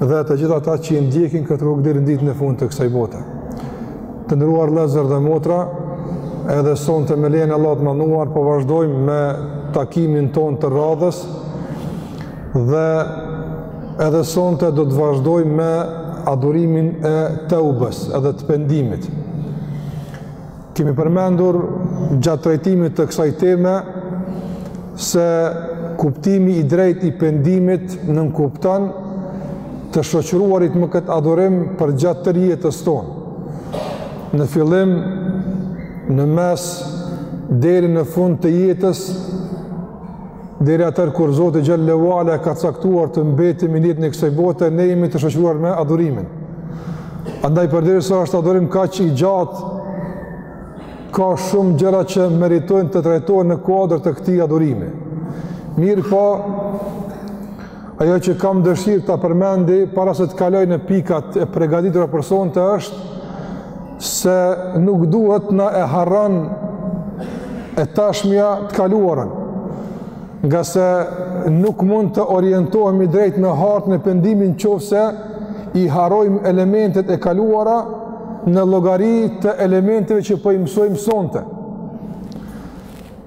dhe të gjithë ata që i ndjekin këtë rrugë deri në ditë në fund të kësaj bote. Të nderuar vllezër dhe motra, edhe sonte me lejen e Allahut të madhëruar, po vazhdojmë me takimin tonë të radhës dhe edhe sonte do të vazhdojmë me adhurimin e teubës edhe të pendimit. Kemi përmendur gjatë trajtimit të kësaj teme se kuptimi i drejtë i pendimit nënkupton të shoqëruarit me këtë adhurim përgjatë tërë jetës tonë. Në fillim, në mes, deri në fund të jetës, Deri atëherë kur Zoti xhele ue ala ka caktuar të mbetim i njët në kësoj bote, ne jemi të shoqëruar me adhurimin. Andaj përderisa është adhurim kaq i gjatë, ka shumë gjëra që meritojnë të trajtohen në kuadër të këtij adhurimi. Mirëpo, ajo që kam dëshirë ta përmendi, para se të kaloj në pikat e pregaditura për sonte është, se nuk duhet na e harran e tashmja të kaluarën, ngase nuk mund të orientohemi drejt me hartë në pendimin qoftë se i harrojmë elementet e kaluara në llogari të elementeve që po i mësojmë sonte.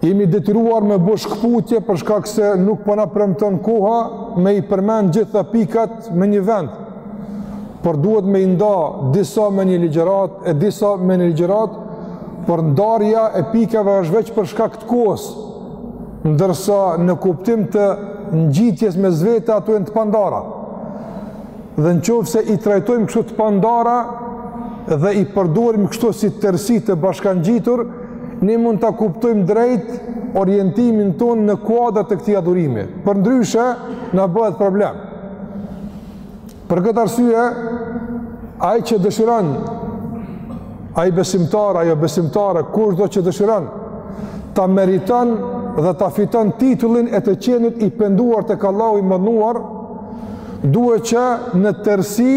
Jemi detyruar me bo shkëputje për shkak se nuk po na premton koha me i përmend gjitha pikat me një vend. Por duhet me i nda disa me një ligjëratë e disa me një ligjërat, por ndarja e pikave është veç për shkak të kohës, ndërsa në kuptim të ngjitjes mes vete ato janë të pandara. dhe në qoftë se i trajtojmë kështu të pandara dhe i përdorim kështu si tërësi të bashkangjitur, ne mund ta kuptojmë drejt orientimin tonë në kuadër të këtij adhurimi. Përndryshe, na bëhet problem. Për këtë arsye, ai që dëshiron, ai besimtar, ajo besimtare, kushdo që dëshiron, ta meriton dhe ta fiton titullin e të qenit i penduar tek Allahu i madhëruar, duhet që në tërësi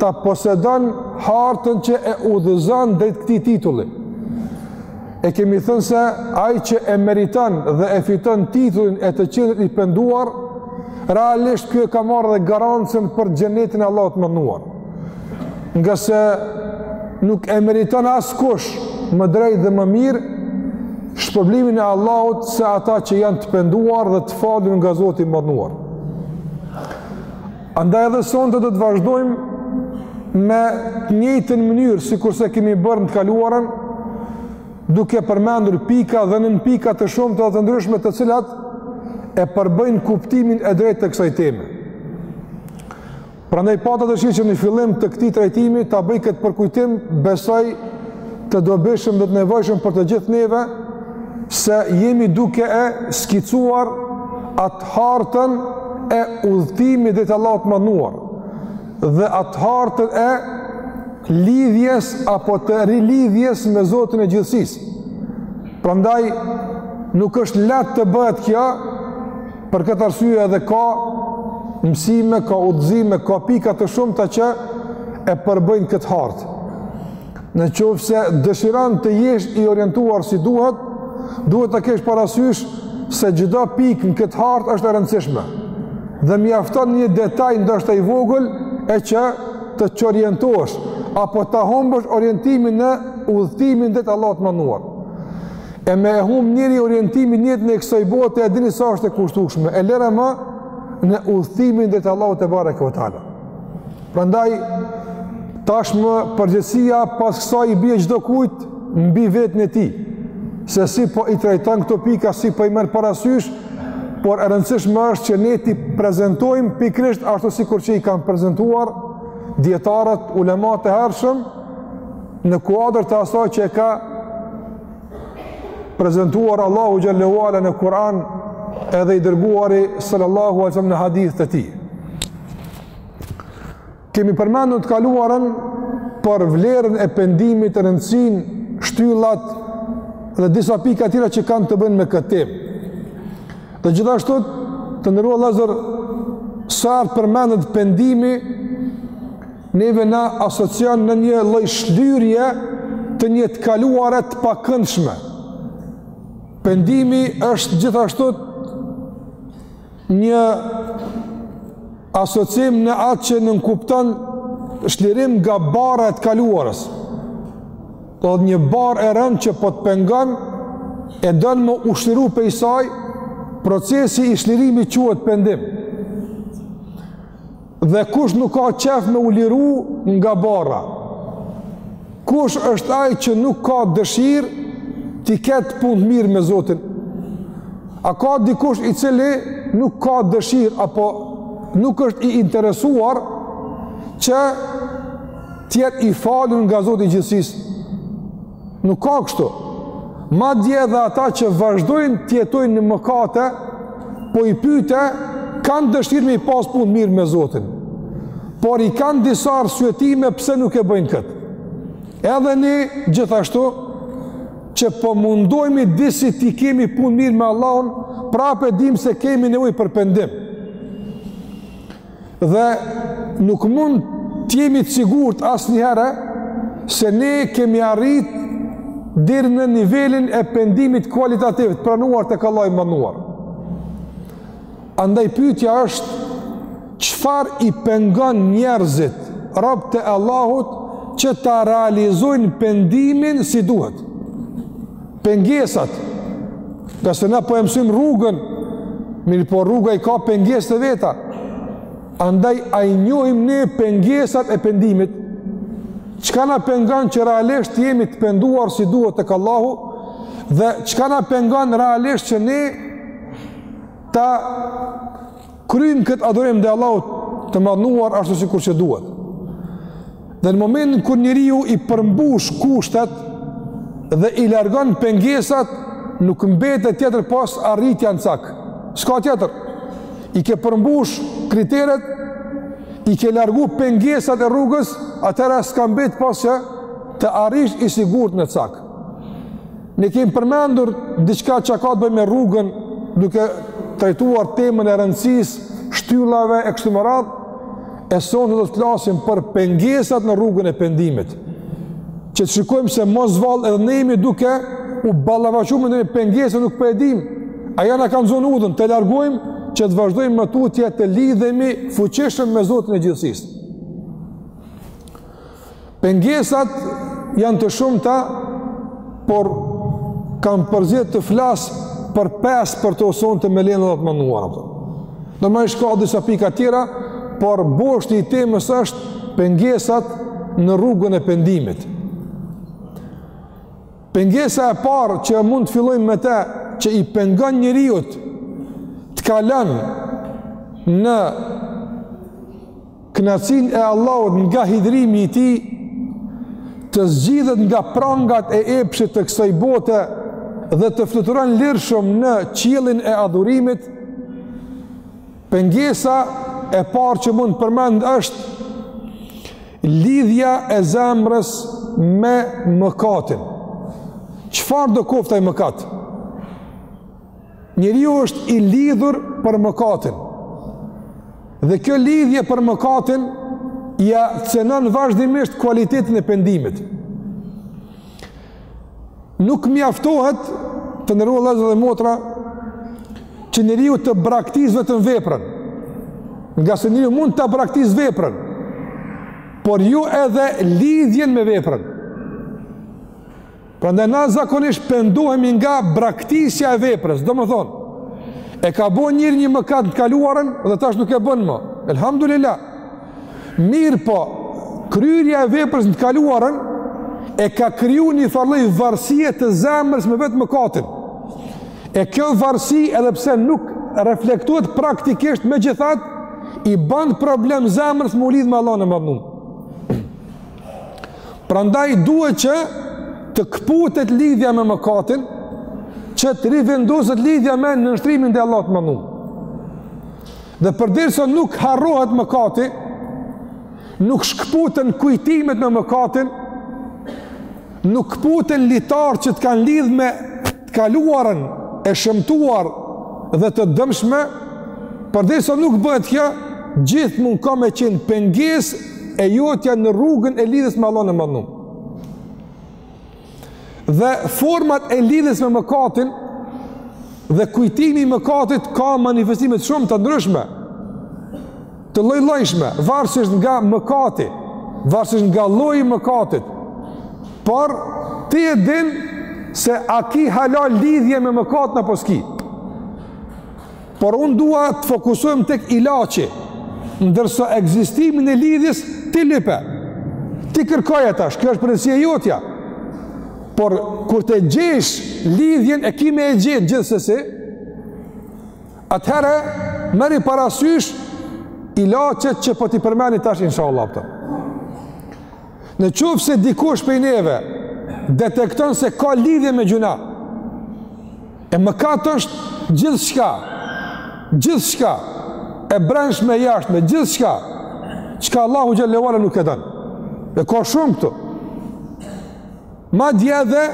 ta posedon hartën që e udhëzon drejt këtij titulli. E kemi thënë se ai që e meriton dhe e fiton titullin e të qenit i penduar, realisht kjo e ka marrë edhe garancën për xhenetin e Allahut të madhëruar. Ngase nuk e meriton askush më drejtë dhe më mirë shpërblimin e Allahut se ata që janë të penduar dhe të falun nga Zoti i madhëruar. Andaj edhe sonte do të vazhdojmë me të njëjtën mënyrë sikurse kemi bërë në të kaluarën duke përmendur pika dhe nënpika të shumta dhe të ndryshme të cilat e përbëjnë kuptimin e drejtë të kësaj teme. Prandaj pata dëshirë që në fillim të këtij trajtimi ta bëj këtë përkujtim, besoj të dobishëm dhe të nevojshëm për të gjithë neve se jemi duke e skicuar atë hartën e udhëtimit drejt Allahut të madhëruar dhe atë hartën e lidhjes apo të rilidhjes me Zotin e gjithësisë. Prandaj nuk është lehtë të bëhet kjo Për këtë arsye edhe ka mësime, ka udhëzime, ka pika të shumta që e përbëjnë këtë hartë. Në qoftë se dëshiron të jesh i orientuar si duhet, duhet ta kesh parasysh se çdo pikë në këtë hartë është e rëndësishme. Dhe mjafton një detaj ndoshta i vogël e që të çorientosh apo ta humbësh orientimin në udhëtimin drejt Allahut të madhëruar. e me e humb njeri orientimin në jetën e kësaj bote, e dini sa është e kushtushme, e lëre ma në udhëtimin drejt Allahut tebareke ue teala. Prandaj, tashmë përgjegjësia pas kësaj i bie çdokujt mbi veten e tij, se si po i trajton këto pika, si po i merr parasysh, por e rëndësishme është që ne t'i prezentojmë pikërisht ashtu sikur që i kanë prezentuar dijetarët, ulematë e hershëm, në kuadër të asaj që e ka prezentuar Allahu xhel-le ue ala në Kur'an edhe i dërguari sallallahu alaihi wasallam në hadithet e tij. Kemi përmendur në të kaluarën për vlerën e pendimit, rëndësinë, shtyllat dhe disa pika tjera që kanë të bëjnë me këtë temë. Dhe gjithashtu të nderuar vëllezër, sa herë të përmendet pendimi Neve na asocion në një lloj shlyrje të një të kaluare të pakëndshme. Pendimi është gjithashtu një asociim në atë që nënkupton shlirim nga barra e të kaluarës. Domethënë një barrë e rëndë që po të pengon e don me u shliru prej saj, procesi i shlirimit quhet pendim. Dhe kush nuk ka qejf me u liru nga barra? Kush është ai që nuk ka dëshirë t'i ketë punët mirë me Zotin? A ka dikush i cili nuk ka dëshirë apo nuk është i interesuar që të jetë i falur nga Zoti i gjithësisë? Nuk ka kështu. Madje edhe ata që vazhdojnë të jetojnë në mëkate, po i pyte, kanë dëshirë me i pas punët mirë me Zotin. Por i kanë disa arsyetime pse nuk e bëjnë këtë. Edhe ne gjithashtu, që po mundojmi disi t'i kemi punët mirë me Allahun, prapë e dimë se kemi nevojë për pendim. Dhe nuk mund të jemi të sigurt asnjëherë se ne kemi arrit deri në nivelin e pendimit kualitativ të pranuar tek Allahu i madhnuar. Andaj pyetja është çfarë i pengon njerëzit robtë e Allahut që ta realizojnë pendimin si duhet. Pengesat, ngase na po e mësymë rrugën, mirëpo rruga i ka pengesat e veta, andaj a i njohim ne pengesat e pendimit, çka na pengon që realisht të jemi të penduar si duhet tek Allahu, dhe çka na pengon realisht që ne ta Kryjmë këtë adhurim ndaj Allahut të madhnuar ashtu sikur që duhet. Dhe në momentin kur njeriu i përmbush kushtet dhe i largon pengesat, nuk mbetet tjetër pos arritja në cak. S'ka tjetër. I ke përmbush kriteret, i ke largu pengesat e rrugës, atëherë s'ka mbet pos që të arrish i sigurt në cak. Ne kemi përmendur diçka që ka të bëjë me rrugën duke trajtuar temën e rëndësisë, shtyllave e kështu me radhë. E sonte do të flasim për pengesat në rrugën e pendimit. Që të shikojmë se mos vallë edhe ne jemi duke u ballafaquar me ndonjë pengesë nuk po e dimë. Ajo na ka zënë udhën, ta largojmë që të vazhdojmë më tutje të lidhemi fuqishëm me Zotin e gjithësisë. Pengesat janë të shumta, por kam përzgjedh të flas për pesë prej tyre sonte me lejen e të madhnuarit. Normalisht ka disa pika tjera, por boshti i temës është pengesat në rrugën e pendimit. Pengesa e parë që mund të fillojmë me të që i pengon njeriut të kalon në Kënaqësinë e Allahut nga hidhrimi i Tij të zgjidhet nga prangat e epshit të kësaj bote dhe të fluturon lirshëm në qiellin e adhurimit. Pengesa e parë që mund të përmendet është lidhja e zemrës me mëkatin. Çfarë do qoftë ai mëkat. Njeriu është i lidhur për mëkatin. Dhe kjo lidhje për mëkatin ia cenon vazhdimisht kualitetin e pendimit. Nuk mjaftohet të nderuar vllezër dhe motra që njeriu të braktisë vetëm veprën. Ngase njeriu mund ta braktisë veprën, por jo edhe lidhjen me veprën. Prandaj na zakonisht pendohemi nga braktisja e veprës, domethonë, e ka bo njeri një mëkat në të kaluarën dhe tash nuk e bën më, elhamdulillah, mirëpo, kryerja e veprës në të kaluarën e ka kriju njëfarë lloj varësie të zemrës me vetë mëkatin, e kjo varësi edhe pse nuk reflektohet praktikisht megjithatë, i bën problem zemrës me u lidhë me Allahun e Madhnum. Prandaj duhet që të këputet lidhja me mëkatin, që të rivendoset lidhja me nënshtrimin ndaj Allahut të Madhnum. Dhe përderisa nuk harrohet mëkati, nuk shkëputen kujtimet me mëkatin, nuk këputen litarët që të kanë lidh me të kaluarën e shëmtuar dhe të dëmshme, përderisa nuk bëhet kjo, gjithmonë ka me qenë pengesë e jotja në rrugën e lidhjes me Allahun e Madhnuar. Dhe format e lidhjes me mëkatin dhe kujtimi i mëkatit ka manifestime shumë të ndryshme. Të llojllojshme, varësisht nga mëkati, varësisht nga lloji i mëkatit. Por ti e din se a ki hala lidhje me mëkatin apo s'ki. Por unë dua të fokusohem tek ilaçi, ndërsa ekzistimin e lidhjes ti lype. Ti kërkoje tash, kjo është përgjegjësia jotja. Por, kur ta gjesh lidhjen e ki me e gjetë gjithsesi, Atëherë, merri parasysh ilaçet që po t'i përmendi tash, inshallah, pëtër. Në qoftë se dikush prej neve, detekton se ka lidhje me gjynah, e mëkat është gjithçka, gjithçka, e brendshme, e jashtme, gjithçka, çka Allahu Xhel-le ve Ala nuk e don. E ka shumë këtu. Madje edhe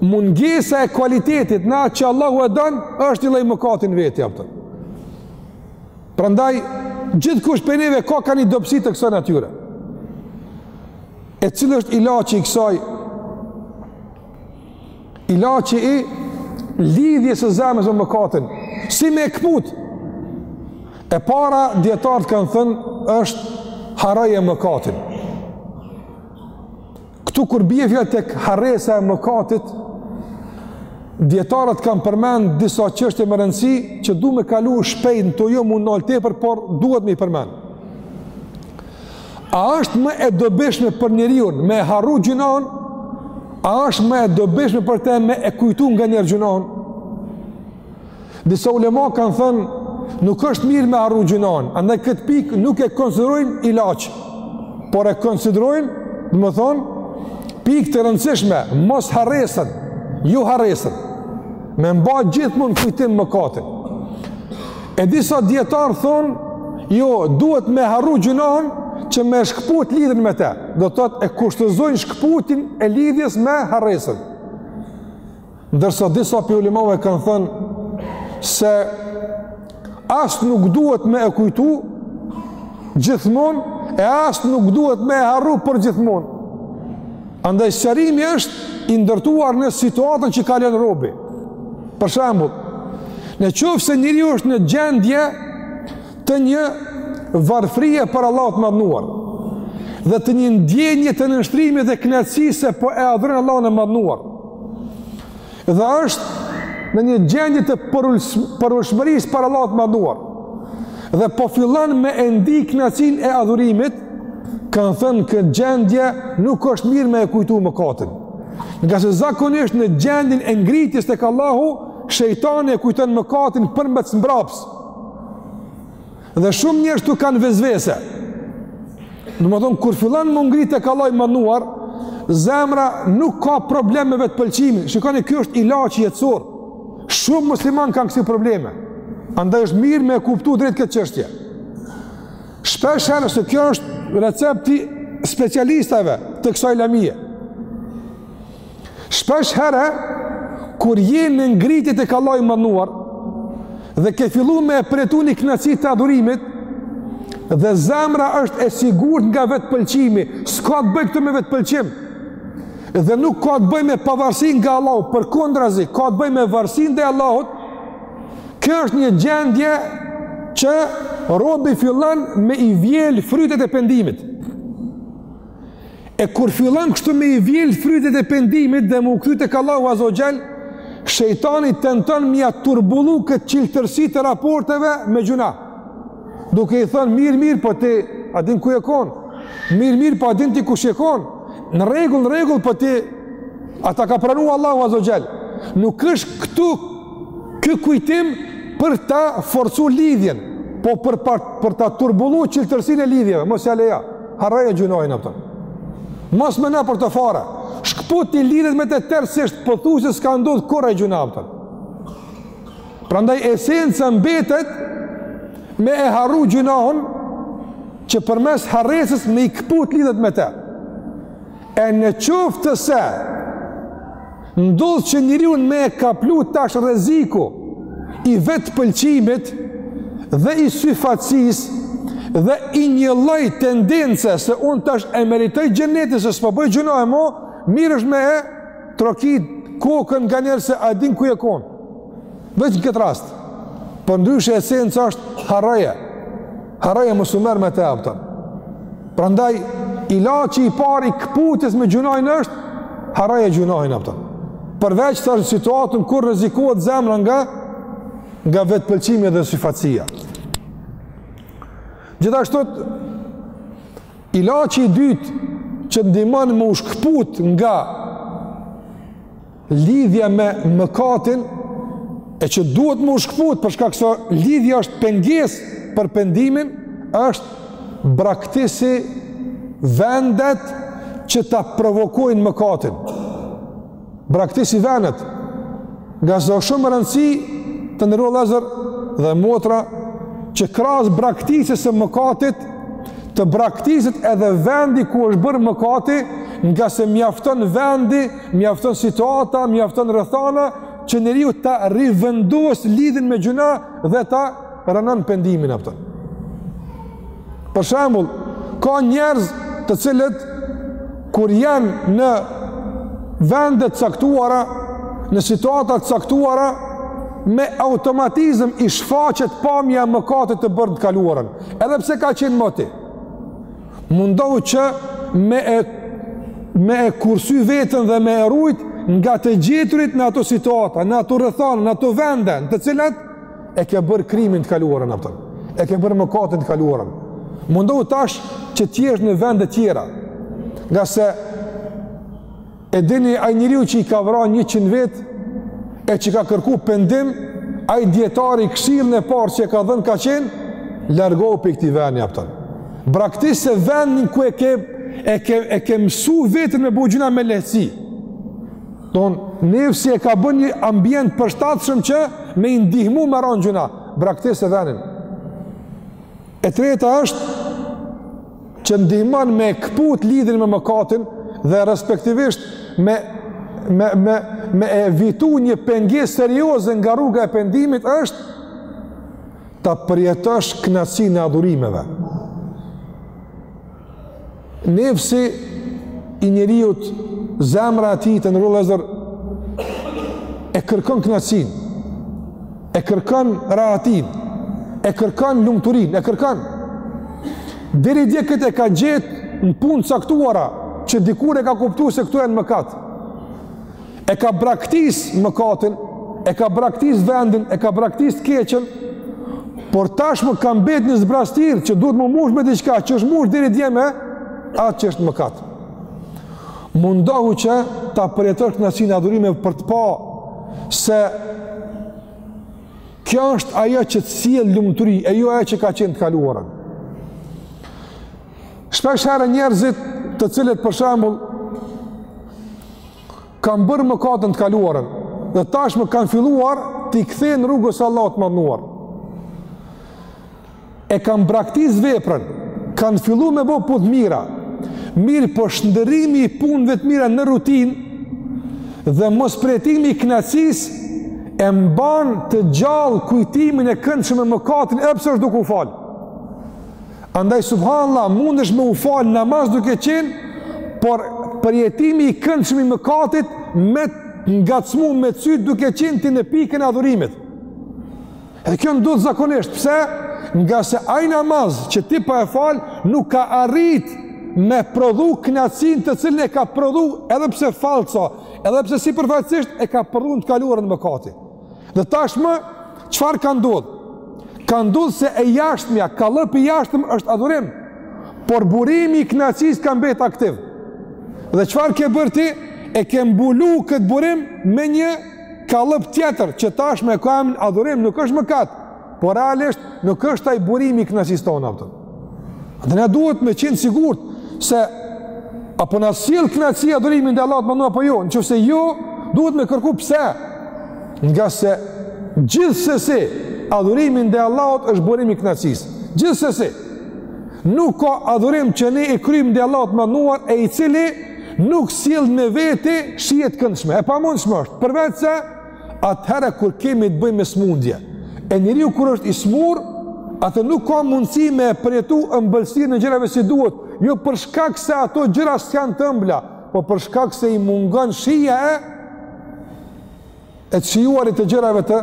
mungesa e kualitetit në atë që Allahu e don, është një lloj mëkati në veti, apo? Prandaj, gjithkush prej neve ka ka një dobsi të kësaj natyre. E cili është ilaci i kësaj? Ilaci i lidhjes së zemrës me mëkatin. Si me e këput? E para, dijetarët kanë thënë, është harroje mëkatin. Këtu kur bie fjala tek harresa e mëkatit, dijetarët kanë përmend disa çështje me rëndësi që du me kalu shpejt në to jo m'u ndal tepër, por duhet me i përmend. A është më e dobishme për njeriun me e harru gjynahun? A është më e dobishme për të me e kujtu nganjëherë gjynahun? Disa ulema kanë thënë, nuk është mirë me harru gjynahun, andaj këtë pikë nuk e konsiderojnë ilaç, por e konsiderojnë, domethënë, pikë të rëndësishme, mosharresën, jo harresën, me mba gjithmonë n'kujtim mëkatin. E disa dijetarë thonë, jo, duhet me harru gjynahun, që me shkëput lidhjen me te, do të thotë e kushtëzojnë shkëputjen e lidhjes me harresën. ndërsa disa prej ulemave kanë thënë se as nuk duhet me e kujtu gjithmonë e as nuk duhet me e harru përgjithmonë andaj shërimi është i ndërtuar në situatën që kalon robi për shembull në qoftë se njeriu është në gjendje të një varfrije para Allahut të madhnuar dhe të një ndjenje të nënshtrimit dhe kënaqësisë se po e adhuron Allahun e madhnuar Dhe është në një gjendje të përulshmërisë para Allahut të madhnuar. Dhe po fillon me e ndi knaqsinë e adhurimit, kanë thënë në këtë gjendje nuk është mirë me e kujtu mëkatin. Ngase zakonisht në gjendjen e ngritjes tek Allahu, shejtani e kujton mëkatin për me t'zmbraps. Dhe shumë njerëz ktu kanë vesvese. Domethënë kur fillon me u ngrit tek Allahu i madhnuar, zemra nuk ka problem me vetpëlqimin. Shikoni, kjo është ilaç jetësor. Shumë muslimanë kanë kësi probleme. Andaj është mirë me e kuptu drejt këtë çështje. Shpesh herë se kjo është recept i specialistave të kësaj lamije. Shpesh herë, kur je në ngritje tek Allahu i madhnuar, dhe ke fillu me e përjetu një knaqsi të adhurimit, dhe zemra është e sigurt nga vetëpëlqimi, s'ka të bëjë këtu me vetëpëlqim, dhe nuk ka të bëjë me pavarsi nga Allahu, përkundrazi, ka të bëjë me varsi ndaj Allahut, kjo është një gjendje që robi fillon me i vjel frytet e pendimit. E kur fillon kështu me i vjel frytet e pendimit dhe me u kthy tek Allahu azze ve xhel, shejtani tenton me ia turbullu këtë çiltërsi të raporteve me gjynah. Duke i thënë, mirë, mirë, po ti, a din ku je konë? Mirë, mirë, po a din ti kush je konë? Në rregull, në rregull, po ti, a ta ka pranu Allahu azze ve xhel. Nuk është këtu ky kujtim për ta forcu lidhjen, po për, për, për ta turbullu çiltërsinë e lidhjeve, mos ia lejo. Harroje gjynahin, a kupton. Mos mendo për të fare. Shkëputi lidhjet me të tërësisht, pothuse s'ka ndodhë kurrë gjynah, a kupton. Prandaj esenca mbetet me e harru gjynahin që përmes harresës me i këput lidhjet me të. E në qoftë se Ndodh që njeriun me e kaplu tash rreziku i vetëpëlqimit dhe i syfaqësisë dhe i një lloj tendence se un tash e meritoj xhenetin se s'po bëj gjynahe mo, mirë është me e trokit kokën nganjëherë se a din ku je kon. Veç në këtë rast. Përndryshe esenca është harroje. Harroje, mos u merr me të, a kupton. Prandaj ilaçi i parë i këputjes me gjynahin është harroje gjynahin, a kupton. Përveç tash në situatën kur rrezikohet zemra nga nga vetëpëlqimi dhe syfaqësia. Gjithashtu ilaçi i dytë që ndihmon me u shkëput nga Lidhja me mëkatin e që duhet me u shkëput për shkak se lidhja është pengesë për pendimin është braktisi vendet që ta provokojnë mëkatin braktisi vendet ngase o shumë rëndësi të nderuar vllezër dhe motra që krahas braktisjes së mëkatit të braktiset edhe vendi ku është bërë mëkati ngase mjafton vendi Mjafton situata, mjafton rrethana që njeriu ta rivendos lidhjen me gjynah dhe ta rrënon pendimin, a kupton. Për shembull, ka njerëz të cilët kur janë në vende të caktuara, në situata të caktuara, me automatizëm i shfaqet pamja e mëkatit të bërë në të kaluarën, edhe pse ka qenë moti. Mundohu që me e, me e kursy veten dhe me e rujt nga të gjeturit në ato situata, në ato rrethana, në ato vende, në të cilat e ke bërë krimin në të kaluarën, a kupton, e ke bërë mëkatin në të kaluarën. Mundohu tash që të jesh në vende tjera, ngase E dini ai njeriu që i ka vra 100 vet e që ka kërku pendim, ai dietari këshillën e parë që e ka dhënë ka qenë largohu pe këtij vendi, a kupton. Braktise vendin ku e ke e ke e ke mësu veten me bo gjynah me lehtësi. Don nefsi e ka bën një ambient përshtatshëm që me i ndihmu me ra n'gjynah, braktise vendin. E treta është që ndihmon me këput lidhjen me mëkatin dhe respektivisht me me me me evitu një pengesë serioze nga rruga e pendimit është ta përjetosh kënaqësinë e adhurimeve. Nefsi i njeriut, zemra e tij të nderuar vëllezër, e kërkon kënaqësinë, e kërkon rahatinë, e kërkon lumturinë, e kërkon. Deri dje këtë e ka gjetë në punë t'caktuara, që dikur e ka kuptu se këto janë mëkat. e ka braktis mëkatin, e ka braktis vendin, e ka braktis të keqen, por tashmë ka mbet një zbrazëtirë që duhet me u mush me diçka, që është mush deri dje me atë që është mëkat. Mundohu që ta përjetosh kënaqësinë e adhurimeve për të pa se kjo është ajo që të sjell lumturi, e jo ajo që ka qenë në të kaluarën. Shpeshherë njerëzit të cilët për shembull kanë bërë mëkate në të kaluarën dhe tashmë kanë filluar t'i kthehen rrugës së Allahut të madhnuar. E kanë braktis veprën, kanë fillu me bo punë të mira, mirëpo shndërrimi i punëve të mira në rutinë dhe mospërjetimi i kënaqësisë e mban të gjallë kujtimin e këndshëm me mëkatin edhe pse është duke u falë. Andaj subhanallah mundesh me u fal namaz duke qenë por përjetimi i këndshëm i mëkatit me t'ngacmu, me t'cytë duke qenë ti në pikën e adhurimit. Edhe kjo ndodh zakonisht. Pse? Ngase ai namaz që ti po e fal nuk ka arrit me prodhu kënaqësinë të cilën e ka prodhu edhe pse falso, edhe pse sipërfaqësisht e ka prodhu në të kaluarën mëkati. Dhe tashmë, çfarë ka ndodhë? Ka ndodhë se e jashtmja, kallëpi i jashtëm është adhurim, por burimi i kënaqësisë ka mbet aktiv. Dhe çfarë ke bërë ti? E ke mbulu këtë burim me një kallëp tjetër, që tashmë e ka emnin adhurim, nuk është mëkat, por realisht nuk është ai burimi i kënaqësisë tonë, a kupton. Dhe ne duhet me qenë sigurt se apo na sjell kënaqësi adhurimi ndaj Allahut madhnuar apo jo, në qoftë se jo, duhet me kërku pse. Ngase gjithsesi adhurimi ndaj Allahut është burim i kënaqësisë. Gjithsesi nuk ka adhurim që ne e kryjmë ndaj Allahut madhnuar e i cili nuk sjell me vete shije të këndshme. E pamundshme është, përveçse atëherë kur kemi të bëjmë me smundje. E njeriu kur është i smur, ato nuk ka mundësi me përjetu ëmbëlsirën e gjërave si duhet, jo për shkak se ato gjëra s'janë të ëmbla, po për shkak se i mungon shija e e të shijuarit të gjërave të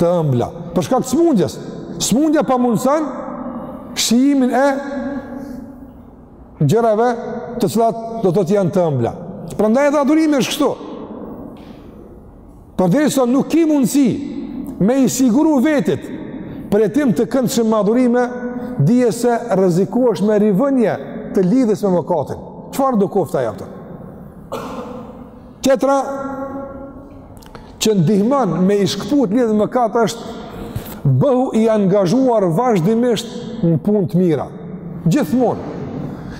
të ëmbla. Për shkak të smundjes, smundja pamundëson shijimin e gjërave të cilat dot janë të ëmbla. Prandaj edhe adhurimi është kështu. Përderisa nuk ki mundësi me i siguru vetit përjetim të këndshëm n'adhurime, dije se rreziku është me rivënie të lidhjes me mëkatin. Çfarëdo koftë aptën? Tjetra që ndihmon me i shkëput lidhjet me mëkat është bëhu i angazhuar vazhdimisht në punë të mira. Gjithmonë,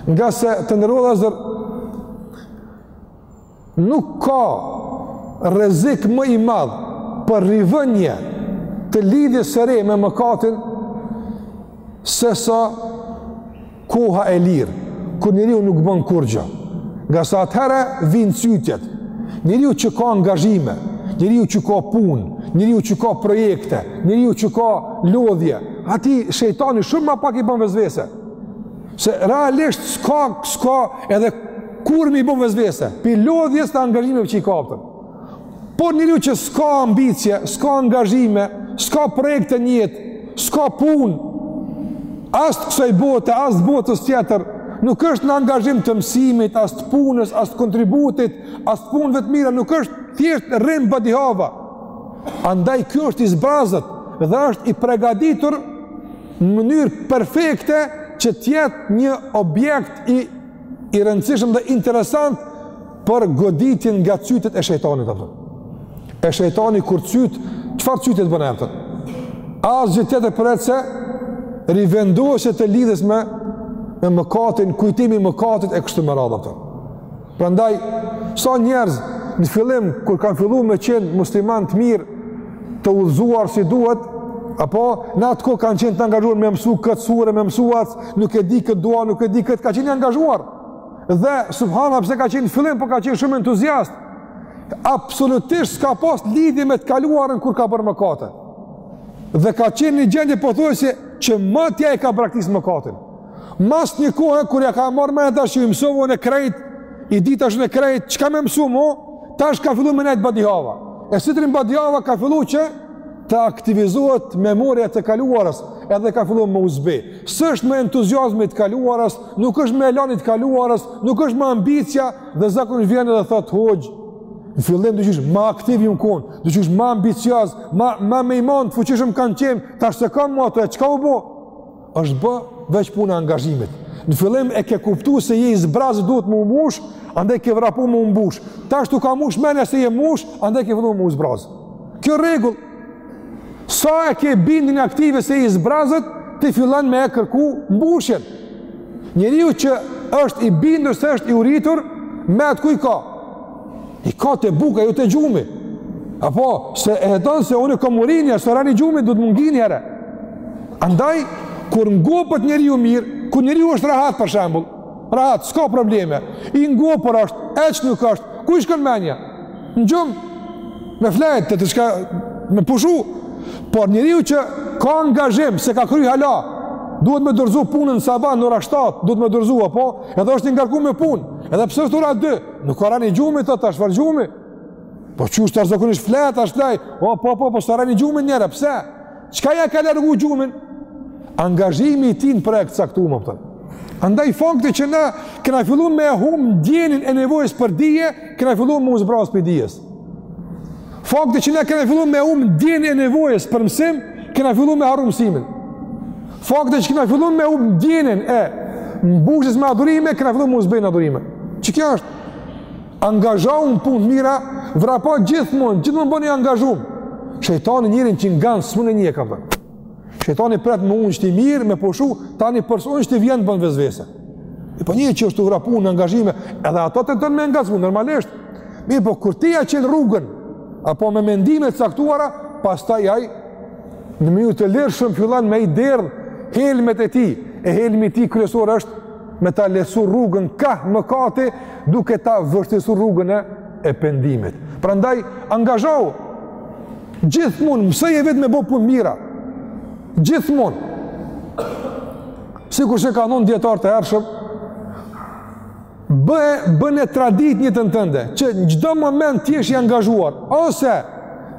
ngase të nderuar vllazër nuk ka rrezik më i madh për rivënie të lidhjes së re me mëkatin sesa koha e lirë, kur njeriu nuk bën kurgjo. Ngase atëherë vijnë cytjet. Njeriu që ka angazhime, njeriu që ka punë, njeriu që ka projekte, njeriu që ka lodhje, atij shejtani shumë ma pak i bën vesvese. Se realisht s'ka s'ka edhe kur me i bë vesvese. Pi lodhjes dhe angazhimeve që i ka aptën. Por njeriu që s'ka ambicje, s'ka angazhime, s'ka projekte në jetë, s'ka punë, as të kësaj bote, as të botës tjetër, nuk është në angazhim të mësimit, as të punës, as të kontributit, as të punëve të mira, nuk është thjesht rrin badihava. Andaj ky është i zbrazët dhe është i pregaditur në mënyrë perfekte që të jetë një objekt i, i rëndësishëm dhe interesant për goditjen nga cytjet e shejtanit aptën. E shejtani kur cyt, çfarë cytje bën aptën? Asgjë tjetër përveçse rivendosje të lidhjes me me mëkatin, kujtimi i mëkatit e kështu me radhë aptën. Prandaj sa njerëz në fillim kur kanë fillu me qenë musliman të mirë, të udhëzuar si duhet, apo në atë kohë kanë qenë të angazhuar me mësu këtë sure, me mësu at, nuk e di këtë dua, nuk e di këtë, ka qenë i angazhuar. Dhe subhanallah pse ka qenë fillim, po ka qenë shumë entuziast. Absolutisht s'ka pas lidhje me të kaluarën kur ka bërë mëkate. Dhe ka qenë një gjendje pothuajse që madje e ka braktis mëkatin. Mas një kohe kur ja ka marrë menja tash që mësova unë krejt, i di tash unë krejt, çka me mësu ma? Tash ka fillu me nejt badihava. E si t'rrin badihava ka fillu që të aktivizohet memoria e të kaluarës, edhe ka fillu me u zbe. S'është më entuziazmi i të kaluarës, nuk është më elani i të kaluarës, nuk është më ambicia dhe zakonisht vjen edhe thotë hoxhë. Në fillim diqysh ma aktiv jom kon, diqysh ma ambicioz, ma me iman të fuqishëm kam qenë, tash s'i kam ma ato, çka u bë? Është bë veç punë e angazhimit. Në fillim e ke kuptuar se je i zbrazt duhet me u mbush, andaj ke vrapu me u mbush. Tash t'u ka mbush mendja se je mbush, andaj ke fillu me u zbraz. Kjo rregull Sa e ke bindjen aktive se je i zbrazët, ti fillon me e kërku mbushjen. Njeriu që është i bindur se është i uritur, mentë ku i ka. I ka te buka, jo te gjumi. Apo, se e heton se unë kom urinja, s'e rren gjumi, duhet m'u ngi niherë. Andaj, kur ngopet njeriu mirë, kur njeriu është rahat për shembull, rahat, s'ka probleme, i ngopur është, etsh nuk është, ku i shkon menja? Në gjumë, me flejt, thotë shko me pushu, por njeriu që ka angazhim, s'e ka kry hala, duhet me dorzu punën sabah në ora 7, duhet me dorzu, apo, edhe është i ngarku me punë, edhe pse është ora 2, nuk ta rren gjumi, thotë tash çfarë gjumi, po qysh tash zakonisht flen, ashtë flejtë, o, po, po, po, s'ta rren gjumi niherë, pse? Çka ja ka largu gjumin? Angazhimi i tij në projekt t'caktum më pëtën. Andaj fakti që na kena fillu me hum ndjenjën e nevojës për dije, kena fillu me u zbraz pi dijes. Fakti që na kena fillu me hum ndjenjën e nevojës për mësim, kena fillu me harru mësimin. Fakti që kena fillu me hum ndjenjën e mbushjes me adhurime, kena fillu me u zbe në adhurime. Që kjo është? Angazhohu në punë të mira, vrapo gjithmonë, gjithmonë bonu i angazhum. Shejtani njerin që ngan s'mund e nxe, kanë thonë. Shejtani pret me u ung ti mirë, me pushu, tani përsëri ti vjen bën vesvese. E po njeri që është tu vrapu në angazhime, edhe atë tenton me angazhu, normalisht. Mirëpo, kur ti ja çel rrugën, apo me mendime të caktuara, pastaj ai, në mënyrë të lirshme fillon me i derdh helmet e tij, e helmi i tij kryesor është me ta lehtësu rrugën kah mëkati duke ta vështirësu rrugën e e pendimit. Prandaj, angazhohu gjithmonë, mësoje veten me bo punë t'mira, gjithmonë, sikurse kanë thonë dijetarët e hershëm, bëne, bëne traditë në jetën tënde, që në çdo moment t'jesh i angazhuar, ose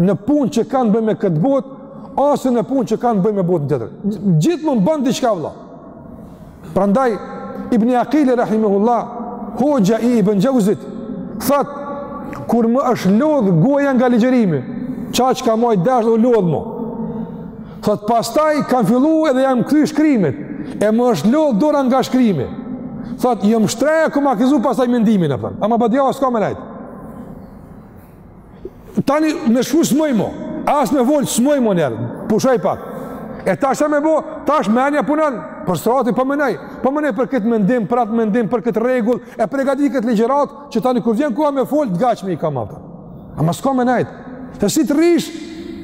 në punë që kanë t'bëjnë me këtë botë, ose në punë që kanë t'bëjnë me botën tjetër. Gjithmonë bën diçka vlla. Prandaj Ibn Aqil rahimahullah, hoxha i Ibn Jauzit, thot kur më është lodh goja nga ligjërimi, ça çka mujsha u lodh mo. Thot pastaj kam fillu edhe jam kthy shkrimit, e më është lodh dora nga shkrimi. Thot jam shtri e kam aktivizu pastaj mendimin, a kupton. Ama badihava s'ka me nejt. Tani me shkru s'muj mo, as me fol s'muj mo njëherë, pushoj pak. E tash ça me bo, tash menja punon, prej shtrati po menoj, po menoj për këtë mendim, për atë mendim, për këtë rregull, e përgatit këtë ligjëratë, që tani kur vjen koha me fol, të gatshme i kam, a kupton. Ama s'ka me nejt, se si të rrish,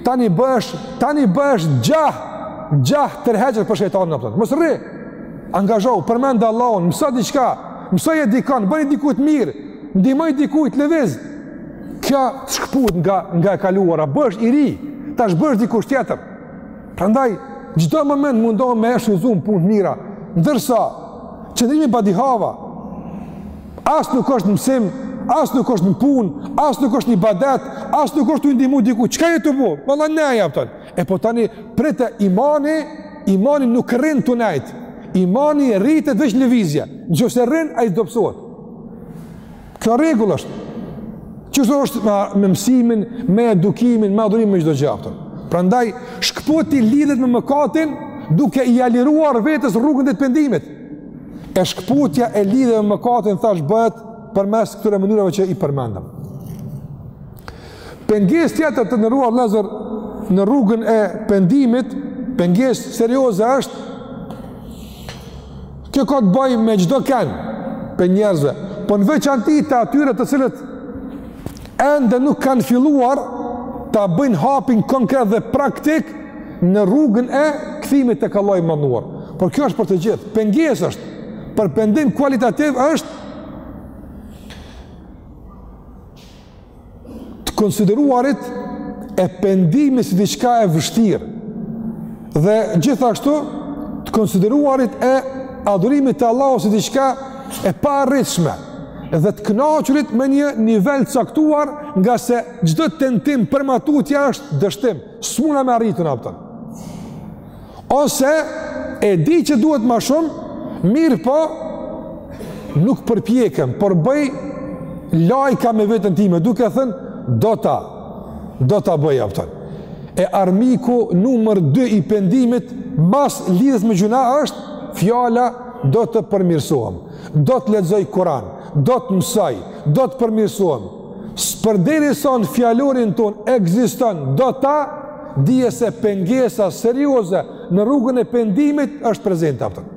tani bëhesh, tani bëhesh gjah, gjah tërheqës për shejtanin, a kupton. Mos rri, angazhohu, përmende Allahun, mëso diçka, Mësoje dikënd, bëni dikujt mirë, ndihmoji dikujt lëviz. Kjo të shkëput nga nga e kaluara, bëhesh i ri, tash bëhesh dikush tjetër. Prandaj çdo moment mundohu me shfrytëzu me punë të mira, ndërsa qëndrimi badihava as nuk është në mësim, as nuk është në punë, as nuk është në ibadet, as nuk është tu ndihmu dikujt. Çka je tu bo? Valla ne ja E po tani pritet imani, imani nuk rrin tu nejt. Imani rritet veç në lëvizje. Nëqoftëse rrin ai dobësohet. Kjo rregull është. Qështu është me, me mësimin, me edukimin, me adhurimin me çdo gjë, a kupton. Prandaj shkëputi lidhjet me mëkatin duke i a liruar vetes rrugën e pendimit. E shkëputja e lidhjeve me mëkatin thashë bëhet përmes këtyre mënyrave që i përmendëm. Pengesë tjetër të nderuar vëllezër në rrugën e pendimit, pengesë serioze është kjo ka të bëjë me çdokënd prej njerëzve, po në veçanti të atyre të cilët ende nuk kanë filluar ta bëjnë hapin konkret dhe praktik në rrugën e kthimit tek Allahu i madhëruar. Por kjo është për të gjithë. Pengesë është për pendim kualitativ është të konsideruarit e pendimit si diçka e vështirë dhe gjithashtu të konsideruarit e adhurimit të Allahut si diçka e paarritshme dhe të kënaqurit me një nivel të caktuar ngase çdo tentim për ma tutje është dështim, s'muna me arrit, a kupton. Ose e di që duhet ma shumë, mirëpo nuk përpjekem, por bëj lajka me veten time, duke thënë do ta, do ta bëj a kupton. E armiku numër 2 i pendimit mas lidhjes me gjynah është fjala do të përmirësohem, do të lexoj Kuran, do të mësoj, do të përmirësohem. Përderisa në fjallorin tonë ekziston do ta, dije se pengesa serioze në rrugën e pendimit është prezente, a kupton.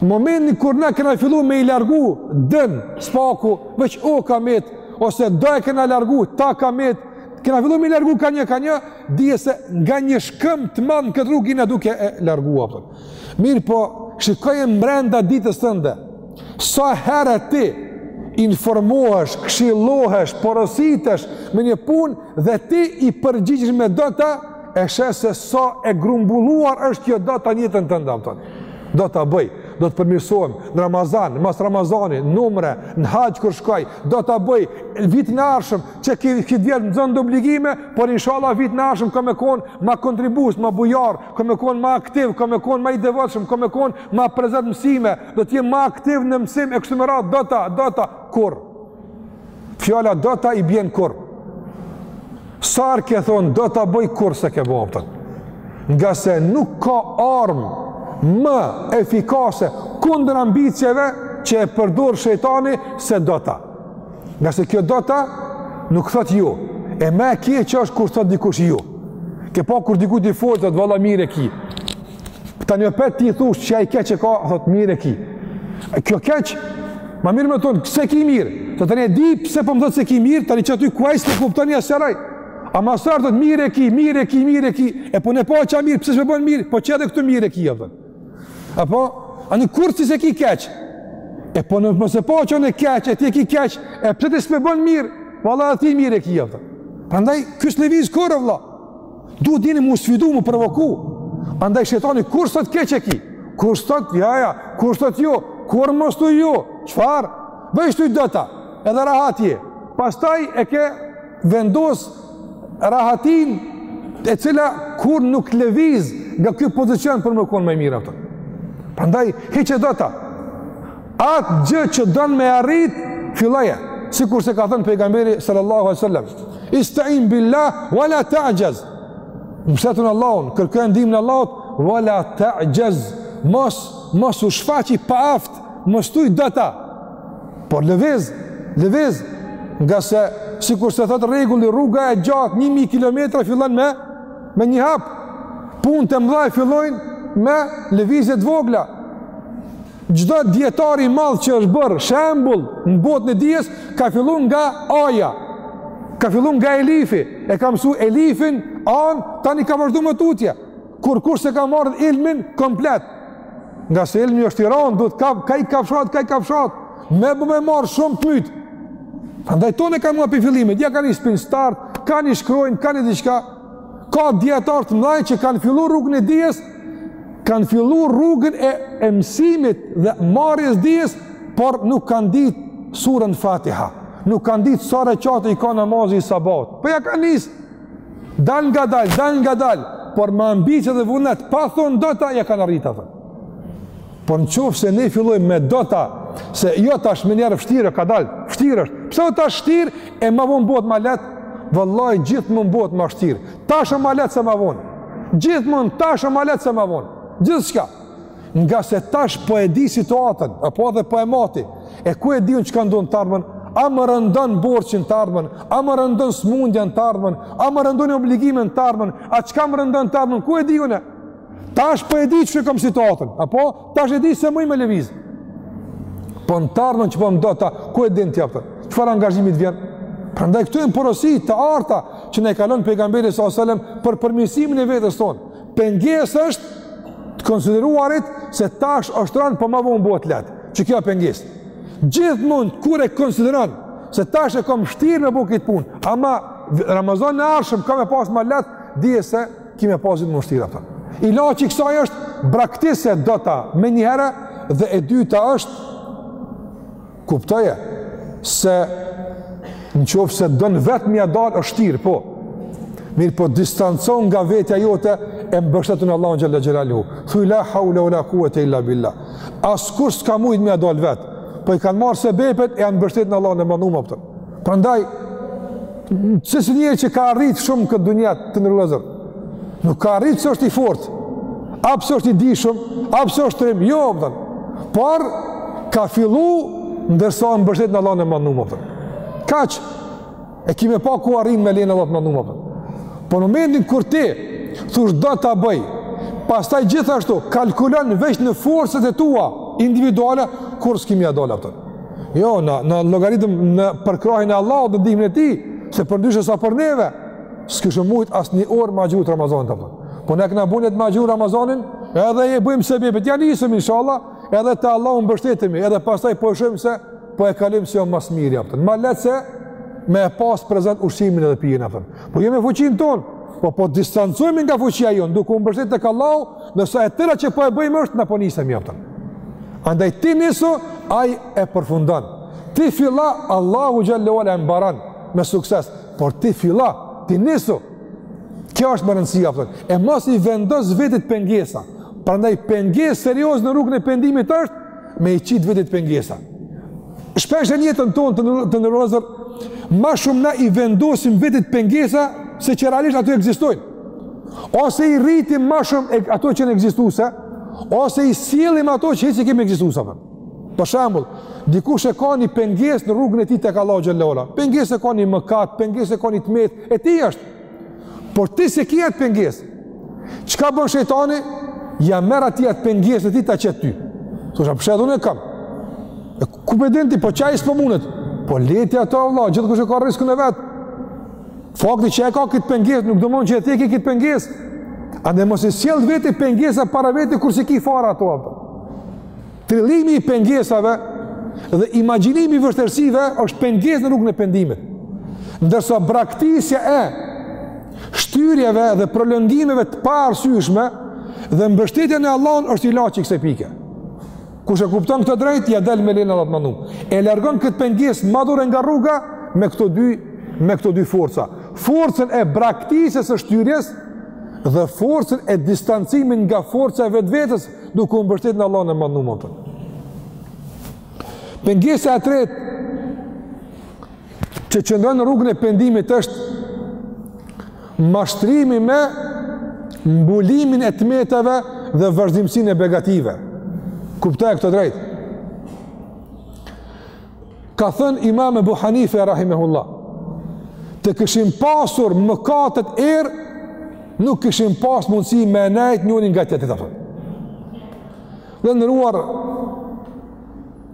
Në momentin kur na kena fillu me i largu dën, s'paku, veç o ka met, ose do e kena largu, ta ka met, kena fillu me i largu ka një, ka një, dije se nga një shkëmb të madh në këtë rrugë jena duke e largu, a kupton. Mirëpo, shikoje mbrenda ditës tënde, sa herë ti informohesh, këshillohesh, porositesh me një punë dhe ti i përgjigjesh me do ta, e sheh se sa e grumbulluar është kjo do ta në jetën tënde, a kupton. Do ta bëj, do të përmirësohem në Ramazan, mas Ramazani, në umre, në haxh kur shkoj, do ta bëj vitin e ardhshëm, Qe, këtë vjet nxonë n'do obligime, por inshallah vitin e ardhshëm ka me konë ma kontribus, ma bujar, ka me konë ma aktiv, ka me konë ma i devotshëm, ka me konë ma prezent n'mësime, do të jem ma aktiv në mësim e kështu me radhë, do ta, do ta, kurrë. Fjala do ta i bjen kurrë. Sa herë ke thonë, do ta bëj, kurrë s'e ke bo, a kupton? Ngase nuk ka armë më efikase kundër ambicieve që e përdor shejtani se do ta. Ngase kjo do ta, nuk thot jo. E më e keqe është kur thot dikush jo. Ke pa kur dikujt i fol, thot valla mirë e ki. Tani apet t'i thush që ja i keq e ka, thot mirë e ki. E kjo keq, ma mirë me thonë s'e ki mirë. Se tani e di, pse po më thot s'e ki mirë, tani qaty kuaj s'kupton një asëraj. Ama sa herë thot mirë e ki, mirë e ki, mirë e ki. E po n'e paça mirë, pse s'me bon mirë, po që edhe këtu mirë e ki, thot. Apo, ani kur ti s'e ki keq? E po në mos e paça unë keq, e ti e ki keq, e pse ti s'pe bën mirë, valla ti mirë e ki, a kupton. Prandaj ky s'lëviz kurrë, vlla. Duhet njeri mu sfidu, mu provoku. Prandaj shejtani kurrë s'thot keq e ki, kurrë s'thot ja, ja, kurrë s'thot jo. Kurrë mos thu jo. Çfarë? Veç thuj do ta, edhe rahat je. Pastaj e ke vendos rahatinë e cila kurrë nuk lëviz nga ky pozicion për me konë më mirë, a kupton. Prandaj hiqe do ta. Atë gjë që don me arrit, filloje. Sikurse ka thënë pejgamberi sallallahu alajhi wasallam, "Istain billah wala ta'jaz." Mshtetu n'Allahun, kërkoje ndihmën e Allahut, wala ta'jaz. Mos mos u shfaq i paaftë, mos thuj do ta. Por lëviz, lëviz, ngase, sikurse thotë rregulli, rruga e gjatë, një mijë kilometra, fillon me, me një hap, punët e mdhaja fillojnë me lëvizje t'vogla. Çdo dijetar i madh që është bërë, shembul, në botën e dijes, ka fillu nga aja, ka fillu nga elifi, e ka mësu elifin, anë, tani ka vazhdu më tutje, kurrkush s'e ka marrë ilmin komplet, Ngase ilmi është i ranë, duhet ka i kafshatë, ka i kafshatë. Me bo me marrë shumë të mytë. Prandaj tona i kanë ma prej fillimit, ja ka nisë prej n'start, ka një shkronjë, ka një diçka. Ka dijetarë të mdhaj që kanë fillu rrugën e dijes, kanë fillu rrugën e, e mësimit dhe marrjes dijes, por nuk kanë ditë suren Fatiha. Nuk kanë ditë sa reqate i ka namazi i sabahut. Po ja ka nisë, Dalngadal, dalngadal, por me ambicie dhe vullnet, pa thonë do ta, ja kanë arrit ato. Por në qoftë se ne fillojmë me do ta, se jo tash menjëherë vështirë, kadalë, vështirë është. Pse o tash shtirë, e ma vonë bohet ma letë, vëlla gjithmonë bohet ma shtirë. Tash është ma letë se ma vonë. Gjithmonë tash është ma letë se ma vonë. Gjithçka. ngase tash po e di situatën, apo edhe po e mati, e ku e di unë çka ndodh n'të ardhmen, a më rëndon borxhi n'të ardhmen, a më rëndon smundja n'të ardhmen, a më rëndon obligimi n'të ardhmen, a çka më rëndon n'të ardhmen, ku e di unë? Tash po e di çka kam situatën, apo tash e di se muj me lëviz. Po në të ardhmen që po më do ta, ku e din ti a kupton? Çfarë angazhimi të vjen? Prandaj këto janë porosi të arta që na i ka lon pejgamberi sallallahu alajhi wasallam për përmirësimin e vetes tonë. Pengesë është të konsideruarit se tash është ranë po ma vonë bëhet letë, qe kjo pengesë. Gjithmonë, kur e konsideran, se tash e kom shtirë me bo kit punë, ama Ramazanin e ardhshëm, kam me pasë ma letë, dije se ki me pasë edhe ma shtirë a kupton. Ilaçi i kësaj është braktise do ta menjëherë, dhe e dyta është Kuptoje se në qoftë se don vetë mja dalë është shtirë, po. Mirëpo distancohu nga vetja jote e mbështetu n'Allahun xhel-le xhelaluhu. Thuj la haule ue la kuvete illa billah. Askush s'ka mujtë mja dalë vetë, po i kanë marrë sebepet e janë mbështetë në Allahun e madhnum a kupton. Prandaj, asnjëri që ka arritë shumë n'këtë dunja të nderuar vëllezër, nuk ka arritë se është i fort, a pse është i dijshëm, a pse është trim, jo, a kupton, por ka fillu ndërsa e mbështet në Allahun e madhnum, a kupton. Kaq, e ki me pa ku arrin me lejen e Allahut madhnum, a kupton. Por në momentin kur ti, thush do ta bëj, pastaj gjithashtu, kalkulon veç në forcat e tua individuale, kurrë s'ki me ja dal, a kupton. Jo, na, na llogaritim në përkrahjen e Allahut, në ndihmën e tij, se përndryshe sa për neve, s'kishim mujtë asnjë orë me agjëru të Ramazanit a kupton. Po ne kena bo nijet me agjëru Ramazanin, edhe e bëjmë sebepet, ja nisim, inshallah, edhe te Allahu mbështetemi, edhe pastaj po e shohim se, po e kalojmë si jo ma s'miri, a kupton. Ma letë se, me e pas prezent ushqimin edhe pijen, a kupton. Po jo me fuqinë tonë, po po distancohemi nga fuqia jonë, duke u mbështet tek A Ndërsa e tëra që po e bëjmë është ma po nisemi thotë. Andaj ti nisu, ai e përfundon. Ti fillo, Allahu xhel-le ve ala e mbaron me sukses. Por ti fillo, ti nisu. Kjo është me rëndësi, thotë. E mos i vendos vetit pengesa. Prandaj pengesë serioze në rrugën e pendimit është me i qit vetit pengesa. Shpesh në jetën tonë të, të nderuar vllezër, ma shumë na i vendosim vetit pengesa se që realisht ato ekzistojnë. Ose i rritim ma shumë ato që janë ekzistuese, ose i sjellim ato që hiç s'i kemi ekzistuese. Për, për shembull, dikush e ka një pengesë në rrugën e tij tek Allahu xhel-le ve ala. Pengesë e ka një mëkat, pengesë e ka një të metë, e tij është. Por ti s'e ki atë pengesë. Çka bën shejtani? Ia merr atij atë pengesë e ti ta qet ty. Së shumë, po edhe unë e kam. Ku po e din ti, po qaj s'po mundet? Po leji ato vlla, gjithkush e ka riskun e vet. Fakti që e ka këtë pengesë, nuk domethënë që edhe ti e ki këtë pengesë. Andaj mos i sjell veti pengesa para veti, kur s'i ki fare ato ato. Trillimi i pengesave dhe imagjinimi i vështirësive është pengesë në rrugën e pendimit. Ndërsa braktisja e shtyrjeve dhe prolongimeve të paarsyeshme dhe mbështetja në Allahun është ilaçi i kësaj pike. Kush e kupton këtë drejt, ia del me lejen e Allahut të madhëruar. E largon këtë pengesë madhore nga rruga me këto dy, me këto dy forca. Forcën e braktisjes së shtyrjes dhe forcën e distancimit nga forca e vetvetes duke u mbështet në Allahun e madhëruar. Pengesa e tretë që qëndron në rrugën e pendimit është mashtrimi me mbulimin e të metave dhe vazhdimësinë e begative. Kuptoje këtë drejt. Ka thënë imam Ebu Hanife, rahimehullah, të kishin pasur mëkatet erë, nuk kishim pas mundësi me nejtë njëri ngat tjetrit. Të nderuar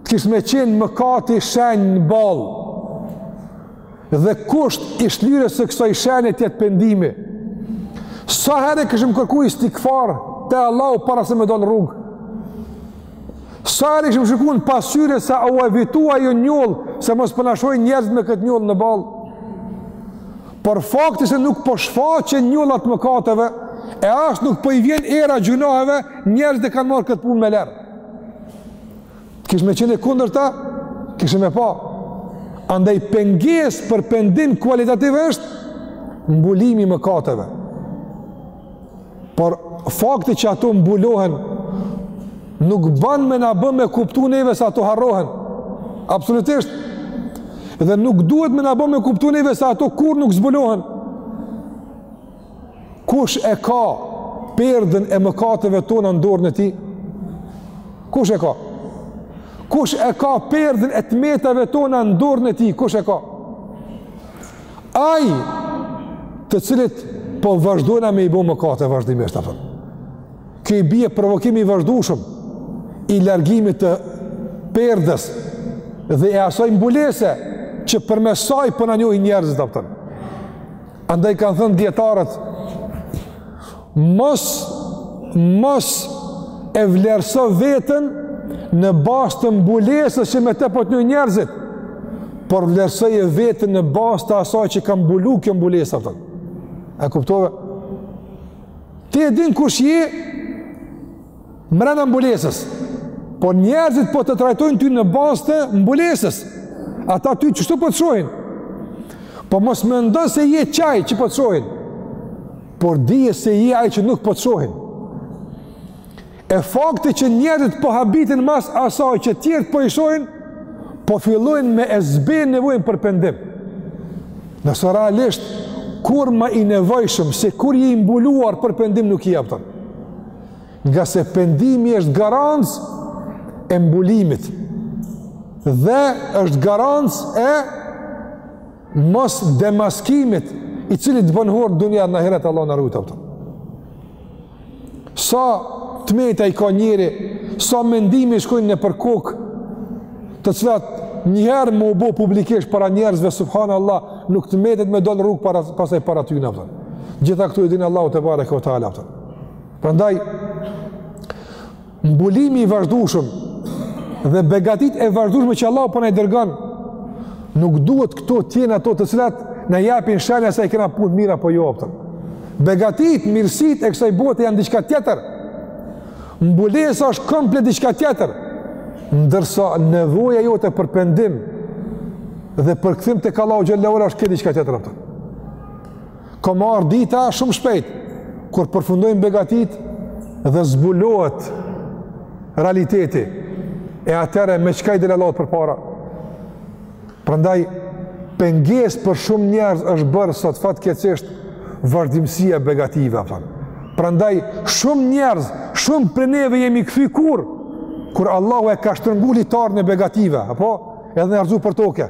Të kishte me qenë mëkati shenjë në ballë, dhe kusht i shlyerjes së kësaj shenje të jetë pendimi. Sa herë kishim kërku istigfar te Allahu para se me dal në rrugë? Sa herë kishim shiku në pasqyrë se a u evitua ajo njollë, se mos po na shohin njerëzit me këtë njollë në ballë? Por fakti se nuk po shfaqen njollat e mëkateve, e as nuk po i vjen era e gjynaheve, njerëzit e kanë marrë këtë punë me lehtë. Të kish me qenë e kundërta, kishim me pa. Andaj pengesë për pendim kualitativ është mbulimi i mëkateve. Por fakti që ato mbulohen nuk ban me na bën me kuptu neve se ato harrohen. Absolutisht. Dhe nuk duhet me na bën me kuptu neve se ato kurrë nuk zbulohen. Kush e ka perdën e mëkateve tona në dorën e tij? Kush e ka? Kush e ka perdën e të metave tona në dorën e tij? Kush e ka? Ai të cilit po vazhdojna me i bo mëkate vazhdimisht, a kupton. Kjo i bie provokimi i vazhdushëm, i largimit të perdës dhe e asoj mbulese që përmes saj po na njohin njerëzit, a kupton. Andaj kanë thënë dijetarët, mos, mos e vlerëso veten në bazë të mbulesës që me te po të njohin njerëzit, por vlerësoje veten në bazë të asaj që ka mbulu kjo mbulesë, a kupton. E kuptove? Ti e din kush je, Mrena mbulesës. Por njerëzit po të trajtojnë ty në bazë të mbulesës. Ata ty qështu po të shohin. Po mos mendo se je qaj që po të shohin. Por dije se je ai që nuk po të shohin. E fakti që njerëzit po habiten mas asaj që tjerët po i shohin, po fillojnë me e zbeh nevojën për pendim. Nëse realisht, kurrë ma i nevojshëm se kur je i mbuluar për pendim nuk je, a kupton. Ngase pendimi është garancë e mbulimit dhe është garancë e mosdemaskimit i cili të bon hor në dunja, në ahiret, Allahu na rujtë, a kupton. Sa të meta i ka njeri, sa mendime i shkojnë nëpër kokë, të cilat njëherë m'u bo publikisht para njerëzve, subhanallah, nuk të metet me dalë në rrugë para, pastaj para tyne, a kupton. Gjitha këto i din Allahu tebareke ve teala, a kupton. Prandaj mbulimi i vazhdueshëm dhe begatitë e vazhdueshme që Allahu po na i dërgon nuk duhet këto të jenë ato të cilat na japin shenja se i kena punët mirë apo jo, a kupton. Begatitë, mirësitë e kësaj bote janë diçka tjetër. Mbulesa është komplet diçka tjetër. Ndërsa nevoja jote për pendim dhe për kthim tek Allahu xhele ve ala është krejt diçka tjetër, a kupton. Ka me ardhë dita shumë shpejt, kur përfundojnë begatitë dhe zbulohet realiteti, e atëherë me çka i del Allahut përpara. Prandaj, pengesë për shumë njerëz është bërë sot fatkeqësisht vazhdimësia e begative. Prandaj, shumë njerëz, shumë prej neve jemi kthy kur, kur Allahu e ka shtrëngu litarin e begative, apo edhe na rrëzu për toke.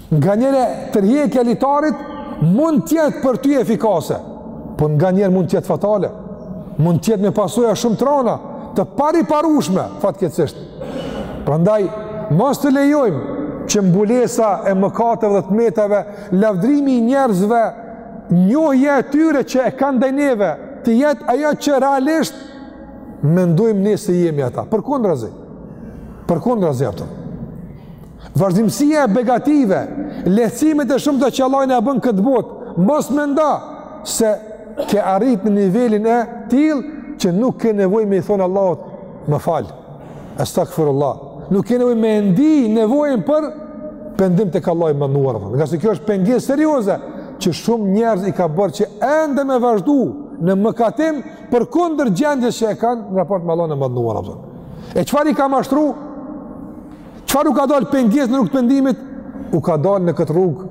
Nganjëherë tërheqja e litarit mund të jetë për ty efikase, po nganjëherë mund të jetë fatale, mund të jetë me pasoja shumë të rana, të pariparueshme, fatkeqësisht. Prandaj, mos të lejojmë që mbulesa e mëkateve dhe të metave, lavdrimi i njerëzve, njohja e tyre që e kanë ndaj neve, të jetë ajo që realisht mendojmë ne se jemi ata. Përkundrazi. Përkundrazi, a kupton. Vazhdimësia e begative, lehtësimet e shumta që Allahu na i bën në këtë botë, mos mendo se ke arrit në nivelin e tillë që nuk ke nevojë me i thonë Allahut më fal, estagfirullah, nuk ke nevojë me ndi nevojën për pendim tek Allahu i madhnuar, ngase kjo është pengesë serioze që shumë njerëz i ka bërë që ende me vazhdu në mëkatim përkundër gjendjes që e kanë në raport me Allahun e madhnuar. E çfarë i ka mashtru? Çfarë u ka dalë pengesë në rrugë të pendimit? U ka dalë në këtë rrugë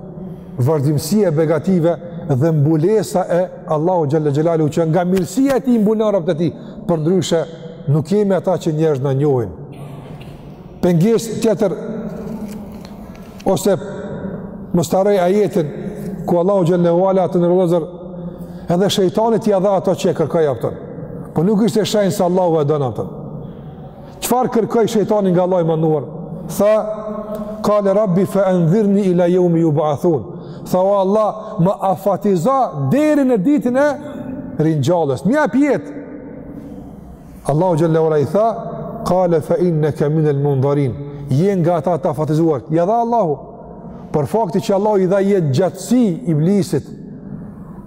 vazhdimësia e begative dhe mbulesa e Allahu xhelle xhelaluhu që nga mirësia e tij mbulon robt e tij. Përndryshe nuk jemi ata që njerëz na njohin. Pengesë tjetër ose mos ta harroj ajetin ku Allahu xhelle ue ala, të nderuar vëllezër, edhe shejtanit ia dha ato që e kërkoi, a kupton. Po nuk ishte shenjë se Allahu e don, a kupton. Çfarë kërkoi shejtani nga Allahu i madhnuar? Tha, "Qale Rabbi fa anzirni ila yawmi yub'athun." Tha, "O Allah, më afatizo deri në ditën e ringjalljes. Më jap jetë." Allahu xhelle ue ala i tha, "Qale fa innaka min al-munzarin." Je nga ata të afatizuarit. Ia dha Allahu. Por fakti që Allahu i dha jetëgjatësi iblisit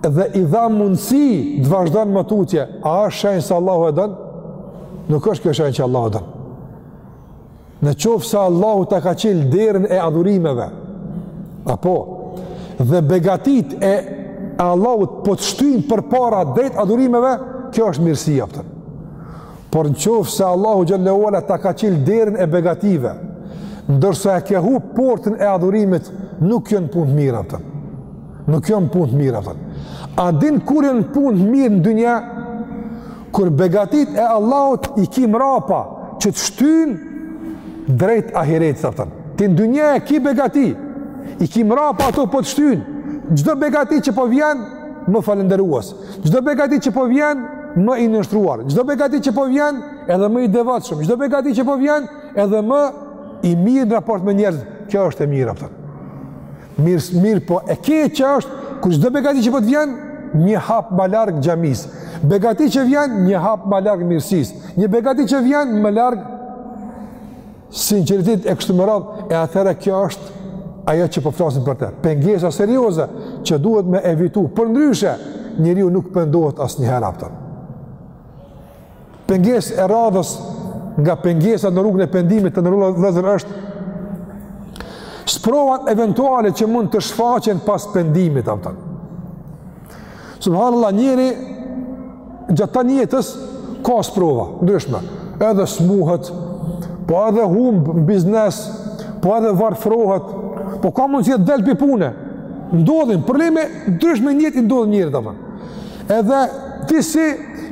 dhe i dha mundësi të vazhdon më tutje, a është shenjë se Allahu e don? Nuk është kjo shenjë që Allahu don. Në qoftë se Allahu ta ka çel derën e adhurimeve, apo dhe begatitë e Allahut po të shtyjnë përpara drejt adhurimeve, kjo është mirësi, a kupton. Por në qoftë se Allahu xhelle ue ala ta ka çel derën e begative, ndërsa e ke hup portën e adhurimit, nuk jon punët mirë, a kupton. Nuk jon punët mirë, a kupton. A din kur jon punët mirë në dynja, kur begatitë e Allahut i ki mrapa, që të shtyjnë drejt ahiretit, a kupton. Ti në dynja e ki begati, i ki mrapa ato po të shtyjnë, çdo begati që po vjen, më falënderues, çdo begati që po vjen, më i nënshtruar, çdo begati që po vjen, edhe më i devotshëm, çdo begati që po vjen, edhe më i mirë në raport me njerëz, kjo është e mirë, a kupton. Mirë, mirëpo e keqe është, kur çdo begati që po të vjen, një hap ma larg xhamisë. Begati që vjen një hap ma larg mirësisë. Një begati që vjen ma larg sinqeritetit e kështu me radhë, e atëherë kjo është ajo që po flasim për të. Pengesa serioze që duhet me evitu. Përndryshe, njeriu nuk pendohet asnjëherë, a kupton. Pengesë e radhës nga pengesa në rrugën e pendimit të nderuar vëllezër është sprovat eventuale që mund të shfaqen pas pendimit, a kupton. Subhanallah njeriu gjatë tanë jetës ka sprova të ndryshme, edhe smuhet, po edhe humb në biznes, po edhe varfrohet, po ka mundësi edhe del pi pune, ndodhin probleme të ndryshme në jetë i ndodhin njeriut, a kupton. Edhe disi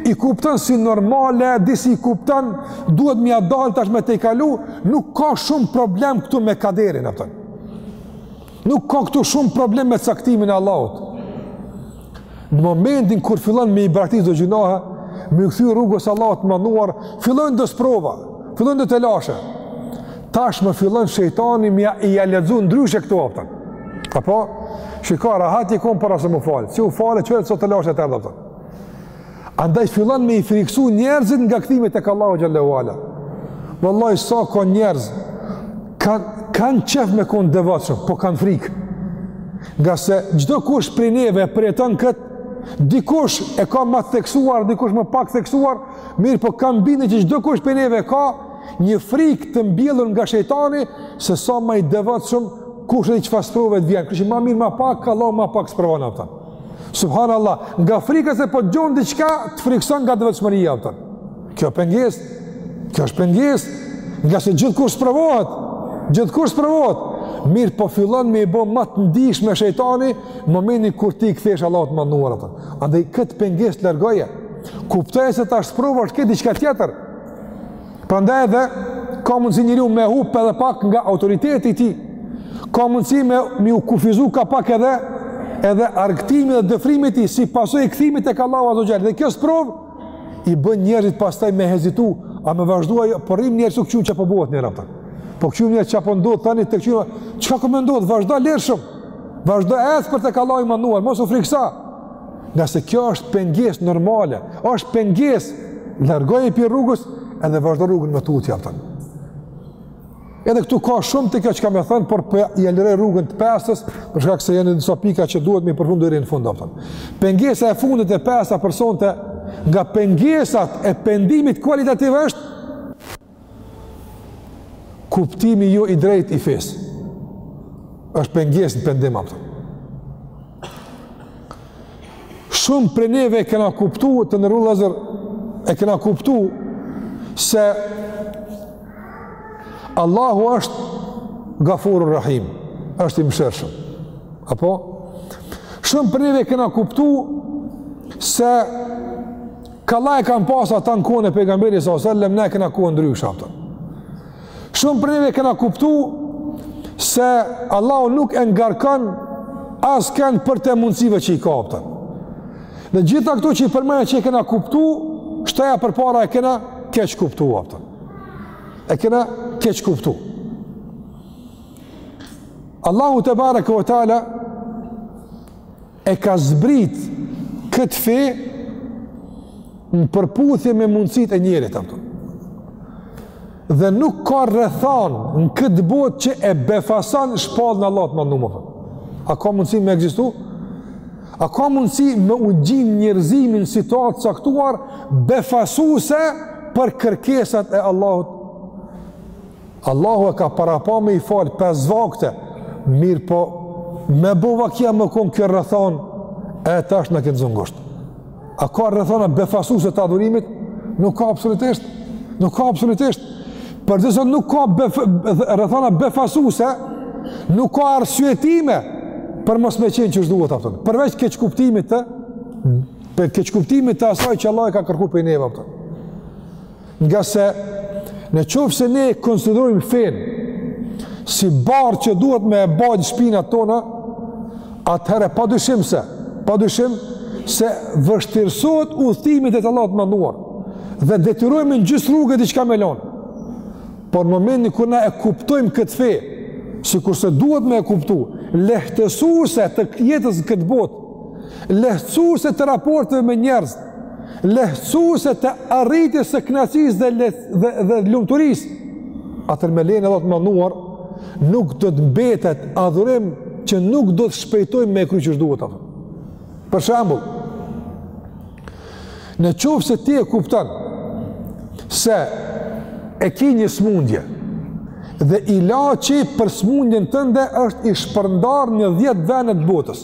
i kupton si normale, disi i kupton duhet me ia dal tash me tejkalu, nuk ka shumë problem këtu me kaderin, a kupton. Nuk ka këtu shumë problem me caktimin e Allahut. Në momentin kur fillon me i braktis do gjynahe, me iu kthy rrugës së Allahut të madhëruar, fillojnë do sprova, fillojnë do telashe. tashmë fillon shejtani me ia lexu ndryshe këto, a kupton. Apo shiko, rahat je kon para se me u fal. Si u fale, çfarë soj telashe t'erdh, a kupton. Andaj fillon me i friksu njerëzit nga kthimi tek Allahu xhalla ue ala. Wallahi sa ka njerëz kanë kanë qejf me kon devotshëm, po kanë frikë. Ngase çdo kush prej neve përjeton kët dikush e ka ma theksuar, dikush më pak theksuar, mirëpo kam bindje që çdo kush prej neve ka një frikë të mbjellur nga shejtani se sa ma i devotshëm kushedi çfarë sprove të vjen. Kështu ma mirë ma pak, Allahu ma pak sprovon, a kupton. Subhanallah, nga frika se po të gjen diçka, të frikson nga devotshmëria, a kupton. Kjo pengesë, kjo është pengesë, ngase gjithkush sprovohet. Gjithkush sprovohet. Mirëpo fillon me i bo ma të ndjeshme shejtani në momentin kur ti i kthehesh Allahut të madhëruar, a kupton. Andaj kët pengesë largoje. Kuptoje se tash sprova është këtu diçka tjetër. Prandaj edhe ka mundësi njeriu me hup edhe pak nga autoriteti i tij. Ka mundësi me, me iu kufizu ka pak edhe edhe argëtimi dhe dëfrimi i tij si pasojë e kthimit tek Allahu azze ue xhel. Dhe kjo sprovë i bën njerëzit pastaj me hezitu, a me vazhdu a jo? po rrim njiherë, po kqyrim çka po bëhet njiherë, a kupton. Po kqyrim njiherë çka po ndodh tani të kqyrim çka ka me ndodh? Vazhdo lirshëm. Vazhdo ec për tek Allahu i madhëruar, mos u frikso. Ngase kjo është pengesë normale, është pengesë, largoje pi rrugës, edhe vazhdo rrugën më tutje, a kupton. Edhe këtu ka shumë te kjo çka me thënë, por për po ia liroj rrugën të pestës, për shkak se janë disa pika që duhet me i përfundu deri në fund, a kupton. Pengesa e fundit e pesta për sonte, nga pengesat e pendimit kualitativ është, kuptimi jo i drejtë i fesë. Është pengesë në pendim, a kupton. Shumë prej neve e kena kuptu të nderuar vëllezër, e kena kuptu se Allahu është gafurur rahim, është i mëshirshëm. Apo? Shumë prej neve e kena kuptu se Kollaj e kanë pasë ata në kohën e pejgamberit s.a.s. na e kena kohën ndryshe, a kupton. Shumë prej neve e kena kuptu se Allahu nuk e ngarkon askënd përtej mundësive që i ka, a kupton. Dhe gjitha këto që i përmena që i kena kuptu, shtoja përpara e kena keqkuptu, a kupton. E kena keqkuptu. Allahu tebareke ve teala e ka zbrit këtë fe në përputhje me mundësitë e njerit, a kupton, dhe nuk ka rrethanë në këtë botë që e befason shpalljen e Allahut të Madhëruar. A ka mundësi me ekzistu? A ka mundësi me u gjind njerëzimi në situatë të caktuar befasuese për kërkesat e Allahut? Allahu e ka parapa me i falë pesë vakte, mirëpo me bo vaki e me konë kjo rrethanë, e tash na ka zonë ngusht. A ka rrethana befasuese të adhurimit? Nuk ka absolutisht. Nuk ka absolutisht. Përderisa nuk ka bef, rrethana befasuese, nuk ka arsyetime për mos me qenë qysh duhet, a kupton. përveç keqkuptimit të, keqkuptimit të asaj që Allahu e ka kërku prej neve. A kupton. Ngase në qoftë se ne e konsiderojmë fenë si barrë që duhet me e bajtë shpinat tona, atëherë pa dyshim se, pa dyshim se vështirësohet udhëtimi drejt Allahut të Madhëruar dhe detyrohemi në gjysë rruge diçka me lonë. Por në momentin kur na e kuptojmë këtë fe, sikurse duhet me e kuptu, lehtësuese të jetës në këtë botë, lehtësuese të raporteve me njerëz, lehtësuese të arritjes së kënaqësisë dhe dhe dhe, dhe lumturisë. Atëherë me lejen e Allahut të Madhëruar nuk do të mbetet adhurim që nuk do të shpejtojmë me e kry qysh duhet apo. Për shembull, në qoftë se ti e kupton se e ke një smundje dhe ilaçi për smundjen tënde është i shpërndarë në 10 vende të botës.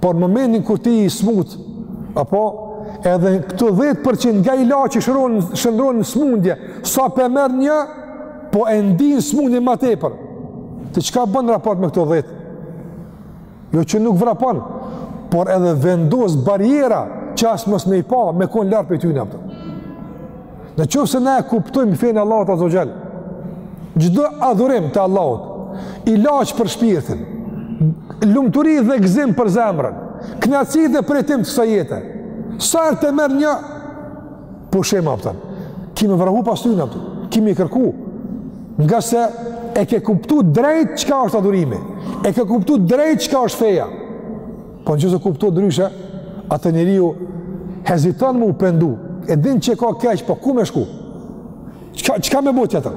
Por në momentin kur ti i smut, apo edhe këto 10% nga ilaçi shndrrohen në smundje, sa po e merr një, po e ndin smundje ma tepër. Ti çka bën në raport me këto 10? Jo që nuk vrapon, por edhe vendos barriera që as mos me i pa me kon larg prej tyne, a kupton. Në qoftë se na e kuptojmë fenë e Allahut Azze ue Xhel, çdo adhurim të Allahut, ilaç për shpirtin, lumturi dhe gëzim për zemrën, knaqsi dhe përjetim të kësaj jete, sa herë të merr një pushim, a kupton, ki me vrapu pas tyne, a kupton, ki me i kërku, ngase e ke kuptu drejt çka është adhurimi, e ke kuptu drejt çka është feja, Po në qoftë se e kupton ndryshe, atëherë njeriu heziton me u pendu, e din që ka keq, po ku me shku? Çka, çka me bo tjetër?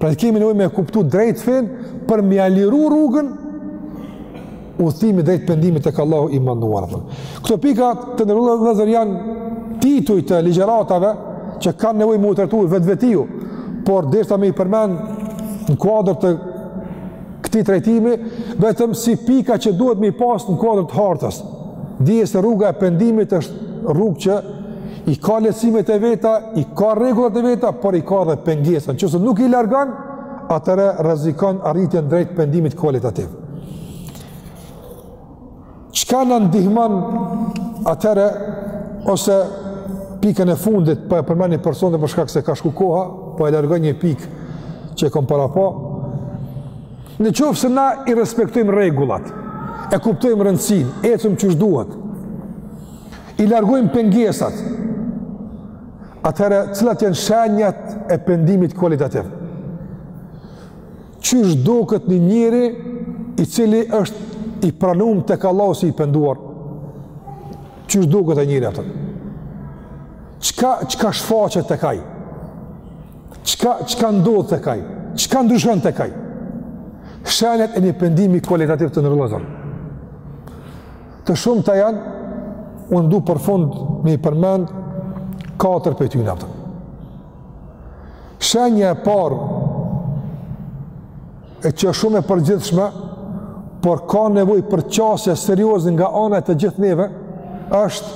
Prandaj kemi nevojë me e kuptu drejt fenë, për me ia liru rrugën udhëtimit drejt pendimit tek Allahu i Madhnuar. Këto pika të nderuar vëllezër janë tituj të ligjëratave, që kanë nevojë me u trajtu vetvetiu, por deshta me i përmend në kuadër të këtij trajtimi vetëm si pika që duhet me i pas në kuadër të hartës. Dije se rruga e pendimit është rrugë që i ka lehtësimet e veta, i ka rregullat e veta, por i ka edhe pengesa. Nëse nuk i largon, atëherë rrezikon arritjen drejt pendimit kualitativ. Çka na ndihmon atëherë, ose pikën e fundit, po e përmendi për sonte për shkak se ka shku koha, po e largoj një pikë që e kom parapo, në qoftë se na i respektojmë rregullat, e kuptojmë rëndësinë, ecim qysh duhet, i largojmë pengesat, atëherë cilat janë shenjat e pendimit kualitativ. Qysh duket një njeri i cili është i pranum tek Allahu si i penduar? Qysh duket ai njeri, a kupton? Çka, çka shfaqet tek ai? Çka, çka ndodh tek ai? Çka ndryshon tek ai? Shenjat e një pendimi kualitativ të nderuar vëllezër, të shumta janë, unë du për fund me i përmend 4 prej tyne, a kupton. Shenja e parë e që është shumë e përgjithshme, por ka nevojë për qasje serioze nga ana e të gjithë neve, është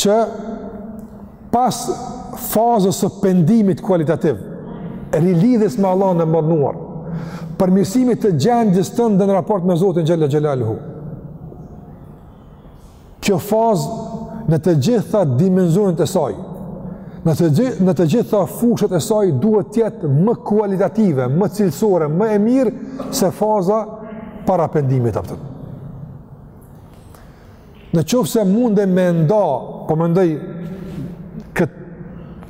që pas fazës së pendimit kualitativ, rilidhjes me Allahun e Madhnuar, përmirësimit të gjendjes tënde në raport me Zotin xhalla xhelaluhu. Kjo fazë në të gjitha dimenzionet e saj, në të gjitha, në të gjitha fushat e saj duhet të jetë më kualitative, më cilësore, më e mirë se faza para pendimit, a kupton. Në qoftë se mundem me nda, po mendoj kët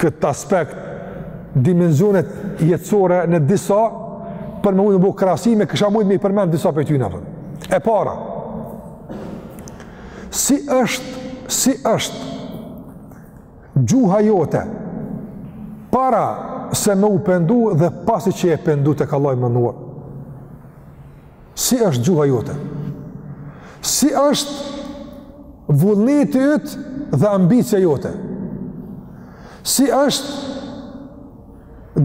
kët aspekt dimensionet jetësore në disa për me mujt me bo krahasime, kisha mujt me i përmend disa prej tyne, a kupton. E para, Si është, si është gjuha jote para se me u pendu dhe pasi që je pendu ti, vllau jem i nderuar? Si është gjuha jote? Si është vullneti yt dhe ambicia jote? Si është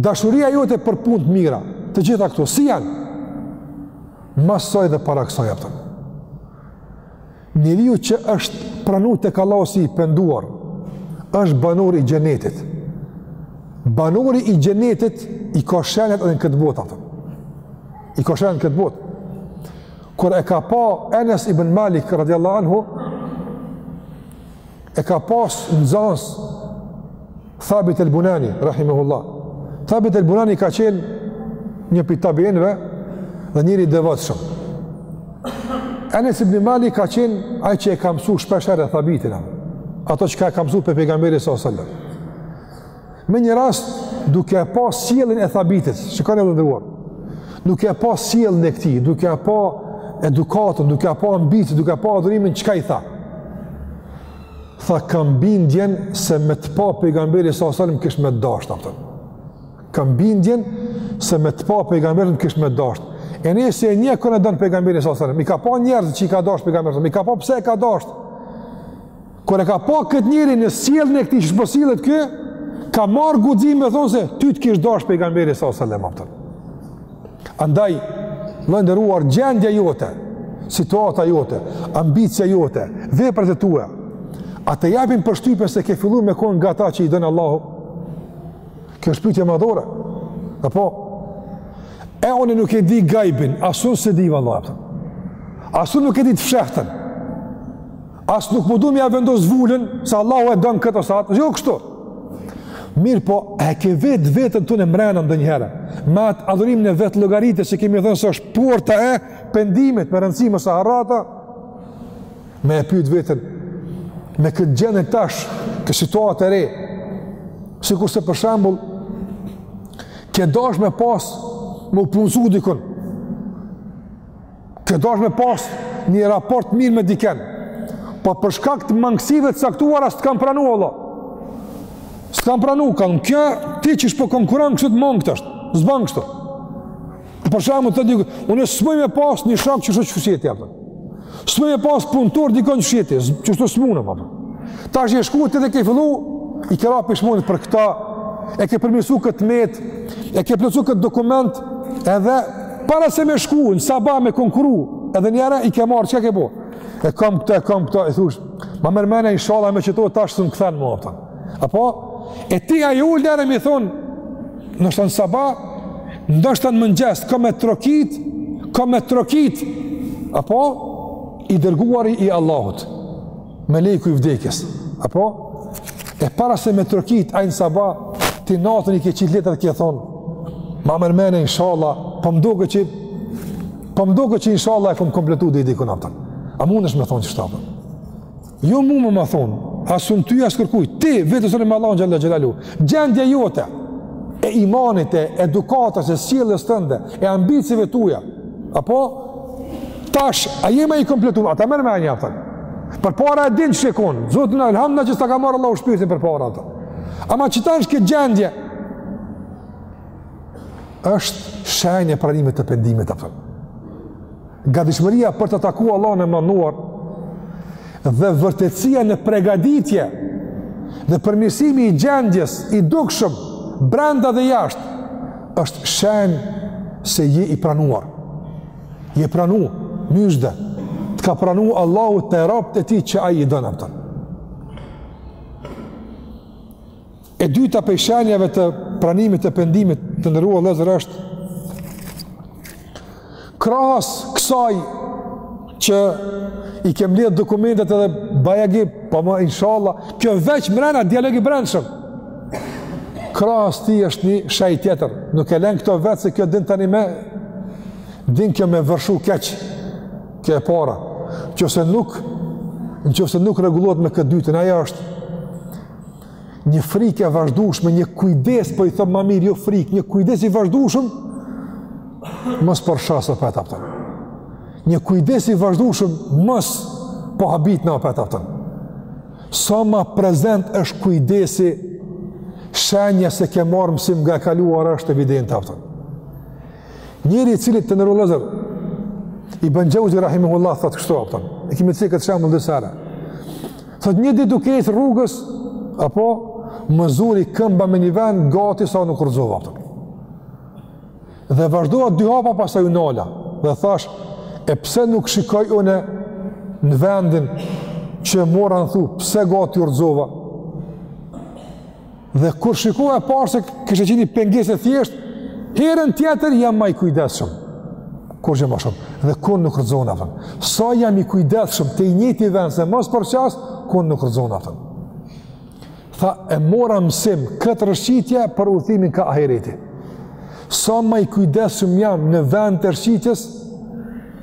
dashuria jote për punë t'mira, të gjitha këto si janë? Mas saj dhe para kësaj, a kupton. Njeriu që është pranu tek Allahu si i penduar, është banor i xhenetit. Banori i xhenetit i ka shenjat edhe në këtë botë, a kupton. I ka shenjat në këtë botë. Kur e ka pa Enes ibn Malik radhiyallahu anhu, E ka pas nxënës Thabit el Bunani, rahimehullah. Thabit el Bunani ka qenë një pi tabiinëve dhe njeri i devotshëm. Enes ibn Malik ka qenë ai që e ka mësu shpeshherë Thabitin, ato çka e ka mësu pej Pejgamberit s.a.s. Me një rast, duke e pa sjelljen e Thabitit, shikoni të nderuar, duke e pa sjelljen e këtij, duke e pa edukatën, duke e pa ambiciet, duke e pa adhurimin, çka i tha? Tha, kam bindjen se me të pa pejgamberi s.a.s. kish me t'dasht, a kupton. Kam bindjen se me të pa pejgamberi, kish me t'dasht. Enesi e njeh kën e don pejgamberi s.a.s., i ka pa njerëzit që i ka dasht pejgamberi, i ka pa pse e ka dasht, Kur e ka pa këtë njeri në sjelljen e këtij që po sillet ky, ka marrë guxim me thonë se ty të kish dash pejgamberi s.a.s., a kupton. Andaj vlla i nderuar gjendja jote, situata jote, ambicia jote, veprat e tua. A të japin përshtypje se ke fillu me kon nga ata që i don Allahu? Kjo është pyetje madhore. Apo e unë nuk e di gajbin, asnjë s'e di vallahi, a kupton. Asnjë nuk e di të fshehtën. As nuk po du me ja vendos vulën se Allahu e don këtë ose atë. Jo kështu. Mirëpo, e ke vetveten tonde mrena ndonjëherë, me atë adhurimin e vetëllogarisë që kemi thënë se është porta e pendimit me rëndësi mos e harro, me e pyt veten, me këtë gjendje tash, këtë situatë të re, sikurse për shembull, ke dasht me pas, me u punësu dikun, Ke dasht me pas një raport t'mirë me diken, po për shkak të mangësive të caktuar s'të kanë pranu, vlla. S'të kanë pranu kanë kjo ti që s'po konkurron këtu të mangët është. S'bën kështu. Për shembull thot dikush, unë s'muj me pas një shok që shoqësi apo s'muj me pas punëtor dikon çeti, që s'muna. Tash je shku ti edhe ke fillu i ke ra pishmonit për këta, e ke përmirësu këtë metë, e ke plotësu këtë dokument, edhe para se me shku në saba me konkuru, edhe ni here i ke marrë, çka ke bo? E kam këta, e kam këta, e thush, ma merr menja ishalla me qëto, tash s'ëm kthen ma ata. Apo? E ti a e lë njerin me thonë, ndoshta në saba, ndoshta në mëngjes, ka me trokit, ka me trokit, apo? I dërguari i Allahut. meleku i vdekjes, apo? E para se me trokit, ai në saba, ti natën i ke qitë letrat, ke thonë, ma merr menja, inshallah, po, po m'doket që, po, po m'doket që inshallah e kom kompletu deri dikun apo. A mun njeri me thonë që shtapër? Jo muj me thonë, as un ty as kërkuj, ti, vetë e din me Allahun xhel-le xhelaluhu, gjendja jote, e imanit e edukatës e sjelljes tënde, e ambicive tuja, apo, Tash, a jemi i kompletu, a ta merr menja, për. Përpara e din çka ke konë, zotni, elhamdulilah që s'ta ka marrë Allahu shpirtin përpara ata. Ama qetash kjo gjendje është shenjë e pranimit të pendimit, për. Gadishmëria për ta taku Allahun e madhëruar, dhe vërtetësia në pregaditje dhe përmirësimi i gjendjes i dukshëm brenda dhe jashtë është shenj se je i pranuar je pranu myzhde të ka pranu Allahu te robtë e tij që ai i don apo E dyta prej shenjave të pranimit të pendimit të nderuar vllezër është krahas kësaj që i kem lidhë dokumentet edhe bajagi po, po ma inshallah, kjo veç mrena dialogi brendshëm. Krahas saj është një shej tjetër, nuk e len këto vetë se kjo din tani me, din kjo me vërshu keq, kjo e para, qoftë se nuk, në qoftë se nuk rregullohet me këtë dytën, ajo është, një frikë e vazhdueshme, një kujdes, po i thom ma mirë, jo frikë, një kujdes i vazhdueshëm, mos po rrshas opet apo. Një kujdes i vazhdueshëm, mos po habitna opet apo. Sa ma prezent është kujdesi, shenja se ke marrë mësim nga e kaluara është evidente apo. Njëri i cili të nderuar vllezër, Ibn Xheuzi rahimehullah, thotë kështu apo, e kemi cek këtë shembull disa herë. Thotë një ditë duke ecë rrugës, apo më zuri këmba më një vend, gati sa nuk u rrëzova apo. Dhe vazhdova dy hapa pastaj u nala, dhe thash, e pse nuk shikoj une në vendin që mora në thu, pse gati u rrëzova? Dhe kur shikova e pashë se kishte qenë pengesë e thjeshtë, herën tjetër jam ma i kujdesshëm. Kur që ma shumë. Dhe kur nuk rrëzohna, kupton. Sa jam i kujdesshëm te i njëjti vend, se mos po rrëshqas, kur nuk rrëzohna, kupton. Tha, e mora mësim këtë rrëshqitje për udhëtimin kah ahireti. Sa ma i kujdesshëm jam në vend të rrëshqitjes,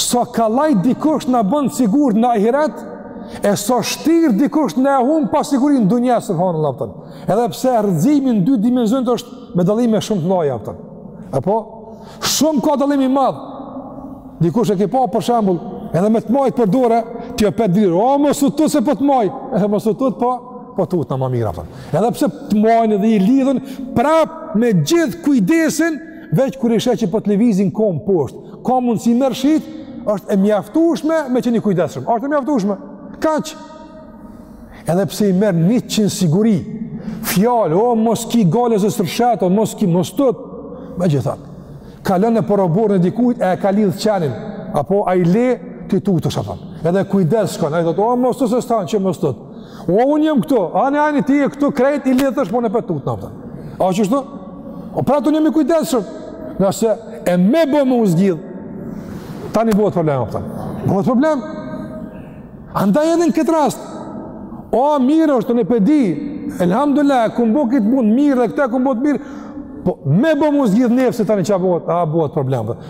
Sa kollaj dikush na bon sigurt në ahiret, e sa shtirë dikush na hup pa siguri në dunja, subhanallah, kupton. Edhe pse rrëzimi në dy dimensionet është me dallime shumë të mëdha, kupton. Apo, shumë ka dallim i madh. Dikush e ke pa për shembull, edhe me të majtë për dore, ti opet dridh, o mos u tut se po të maj, e mos u tut po, po tutna ma mirë, kupton. Edhe pse të majnë dhe i lidhën, prapë me gjithë kujdesin, Veç kur i sheh që po të lëvizin komt poshtë, ka mundësi me rrëshit, është e mjaftueshme me qenë i kujdesshëm. Është e mjaftueshme. Kaq. Edhe pse i merr 100 siguri, fjalë, o mos ki gajle se s'rrëshet, o mos ki mos u tut, megjithatë. Kalon nëpër oborrin e dikujt, e ka lidhë qenin, apo ai leh, ti tutesh, kupton. Edhe kujdes shkon, ai thotë, o mos u tut se s'të han qeni, mos u tut. O, unë jam këtu, ani, ani, ti je këtu, krejt, i lidhët është, po unë opet tutna, kupton. A qashtu? O, pra të jemi kujdesshëm, ngase me bo me u zgjidhë, tani bëhet problem, kupton. Bëhet problem. Andaj edhe në këtë rast, o, mirë është, unë po e di, elhamdulilah, e kam bo këtë mund mirë, dhe këta e kam bo mirë, po me bo me u zgjidhë nefsi, tani çka bëhet, a bëhet problem, kupton.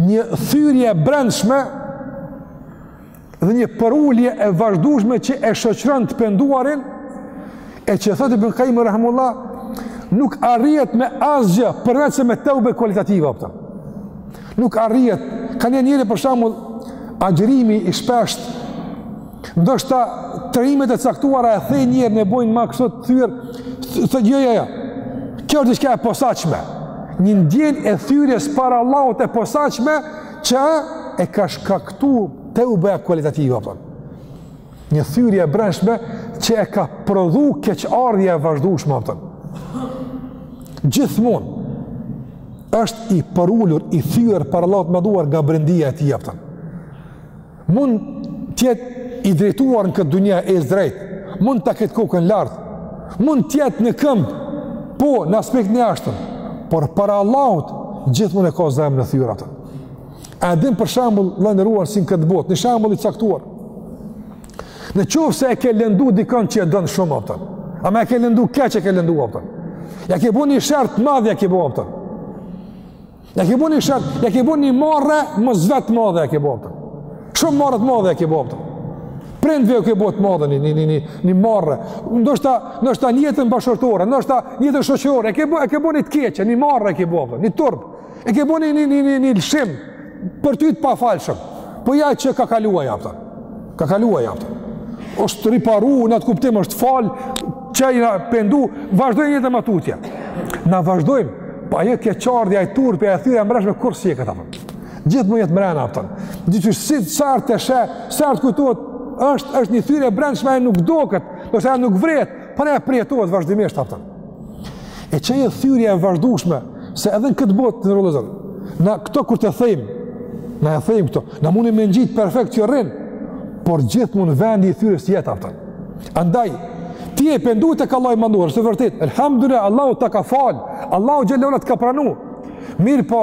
një thyrje e brendshme dhe një përulje e vazhdushme që e shoqëron të penduarin e që thotë Ibn Qayyim rahimullah nuk arrihet me asgjë përveç me teube kualitative kupton nuk arrihet kanjëherë për shembull agjërimi i shpeshtë Ndoshta trajnimet e caktuara e the njërin e bojnë më kështu të thyer, thotë jo jo jo. Kjo është diçka e posaçme. Një ndjenjë e thyerjes para Allahut e posaçme që e ka shkaktuar teubeja kualitative kupton. Një thyrje e brendshme që e ka prodhu keqardhja e vazhdushme kupton. Gjithmonë është i përulur, i thyer para Allahut të madhëruar nga brendia e tij kupton. Mund të jetë i drejtuar në këtë dunja i drejtë, mund ta ketë kokën lart, mund të jetë në këmbë, po në aspektin e jashtëm, por para Allahut, gjithmonë e ka zemrën e thyer, kupton. A e dimë për shembull, të nderuar si në këtë botë, një shembull i caktuar. Në qoftë se e ke lëndu dikon që e don shumë, kupton. Ama e ke lëndu keq e ke lëndu, kupton. Ia ke bo një sherr të madh, ia ke bo, kupton. Ja ke bo një sherr, ja ke bo një marre mos vet t'madhe e ke bo, a kupton. Shumë marre t'madhe e ke bo, a kupton. Prindve ju ke bo të madhe një, një, një, një, një marre. Ndoshta, ndoshta n'jetën bashkëshortore, ndoshta n'jetën shoqërore. Ja ke bo, ja ke bo një të keqe, një marre e ke bo, a kupton, një turp. Ja ke bo një, një, një, një, një lëshim për ty të pafalshëm. Po ja që ka kalu ajo, a kupton. Ka kalu ajo, a kupton. Është riparu në atë kuptim, është fal, që jena pendu, vazhdojmë jetën më tutje. Na vazhdojmë. Po ajo keqardhje, ai turp, ajo thyerje e mbrendshme kurrë s'hjeket, a kupton. Gjithmonë jet mrena, a kupton. Disi sa herë ta sheh, sa herë t'kujtohet, është është një thyerje e brendshme ajo nuk duket, ose ajo nuk vërehet, por ajo përjetohet vazhdimisht, a kupton. E qajo thyerje e vazhdushme, se edhe në këtë botë të nërëlezën, na këto kur t'i thejmë, na e thejmë këto, na mujmë me ngjit perfekt që rrin, por gjithmonë vendi i thyerjes jet, a kupton. Andaj, ti je pendu tek Allahu i madhëruar, është e vërtetë, elhamdulilah, Allahu ta ka falë, Allahu xhele ue ala ta ka pranu, mirëpo,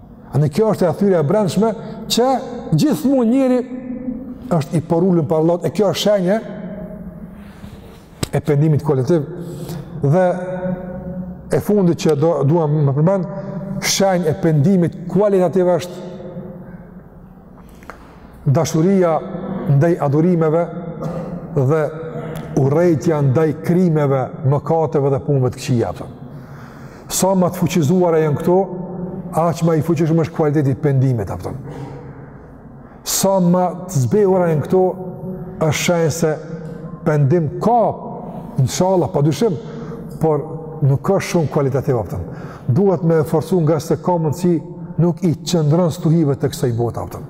Ani kjo është ajo thyerje e brendshme që gjithmonë njeri është i përulun para Allahut e kjo është shenje e pendimit kualitativ dhe e fundit që do, duham me përmend shenje e pendimit kualitativ është Dashuria ndaj adhurimeve dhe urrejtja ndaj krimeve, mëkateve dhe punëve të këqija. Sa më të fuqizuara janë këto, aq më i fuqishëm është kualiteti i pendimit, a kupton. Sa më të zbehura janë këto, është shenjë se pendim ka inshallah padyshim, por nuk është shumë kualitativ, a kupton. Duhet me e forcu ngase ka mundësi nuk i qëndron stuhive të kësaj bote, a kupton.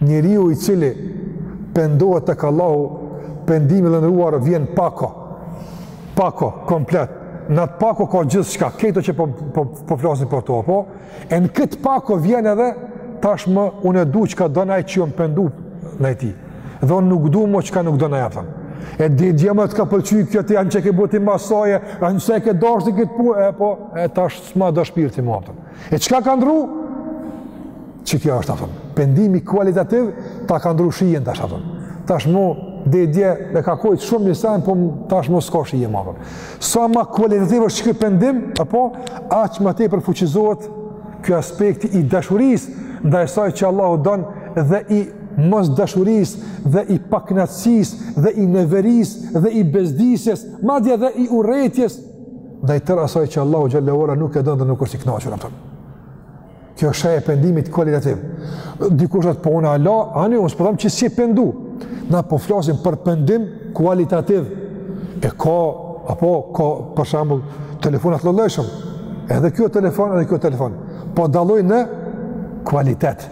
Njeriu i cili pendohet tek Allahu, pendimi të nderuar vjen pako, pako, komplet. Në atë pako ka gjithçka, këto që po, po, po flasim për to, po? E në këtë pako vjen edhe tashmë unë e du çka don Ai që jom pendu ndaj Tij. Dhe unë nuk du mo çka nuk don Ai, a kupton. Deri dje më të ka pëlqy kjo të janë që ke bëti mas saj, ani se e ke dashtë këtë punë, e po, e tash s'ma do shpirti ma, a kupton. E çka ka ndrru? Qe kjo është, a kupton. Pendimi kualitativ ta ka ndrru shijen tash, a kupton. Tash mu deri dje ka konë shumë një sajnë, po tash mu s'ka shije ma, a kupton. Sa ma kualitativ është qeky pendim, e po, aq ma tepër fuqizohet ky aspekti i dashurisë, ndaj asaj që Allahu don dhe i mosdashurisë dhe i paknaqsisë dhe i neverisë dhe i bezdisjes madje dhe i urrejtjes ndaj tërë asaj që Allahu xhelle ue ala nuk e don dhe nuk është i knaqur prej tyne kjo shenjë e pendimit kualitativ dikush thotë po unë vallahi ani unë s'po tham që s'je pendu na po flasim për pendim kualitativ e ka apo ka për shambull telefonat llojllojshëm edhe kjo telefon edhe kjo telefon po dallojnë në kualitet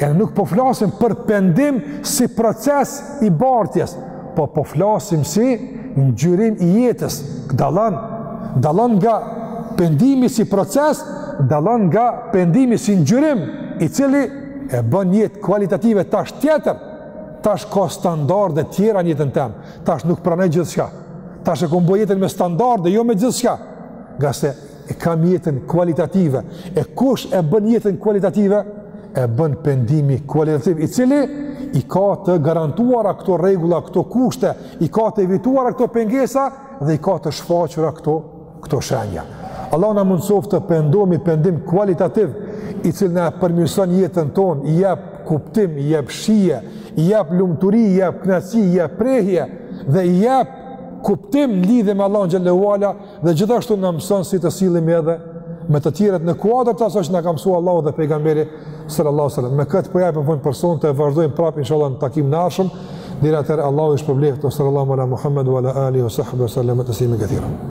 E nuk po flasim për pendim si proces i bartjes, po po flasim si ngjyrim i jetës, dallon, dallon nga pendimi si proces, dallon nga pendimi si ngjyrim, i cili e bën jetë kualitative tash tjetër, tash ka standarde tjera në jetën tem, tash nuk pranoj gjithçka, tash e kom bo jetën me standarde, jo me gjithçka, ngase e kam jetën kualitative, e kush e bën jetën kualitative, e bën pendimi kualitativ, i cili i ka të garantuara këto rregulla, këto kushte, i ka të evituara këto pengesa dhe i ka të shfaqura këto, këto shenja. Allahu na mundësoftë të pendohmi pendim kualitativ, i cili na e përmirëson jetën tonë, i jep kuptim, i jep shije, i jep lumturi, i jep knaqsi, i jep prehje dhe i jep kuptim n'lidhje me Allahun xhelle Dhe gjithashtu na mëson si të sillemi edhe me të tjerët në kuadër të asaj që na ka mësuar Allahu dhe pejgamberi sallallahu alajhi wasallam. Me këtë po japim fund për sot të vazhdojmë prapë inshallah në takimin e ardhshëm. Deri atëherë Allahu ju shpërbleftë sallallahu ala Muhammed wa ala alihi wa sahbihi wa sallam taslima katira.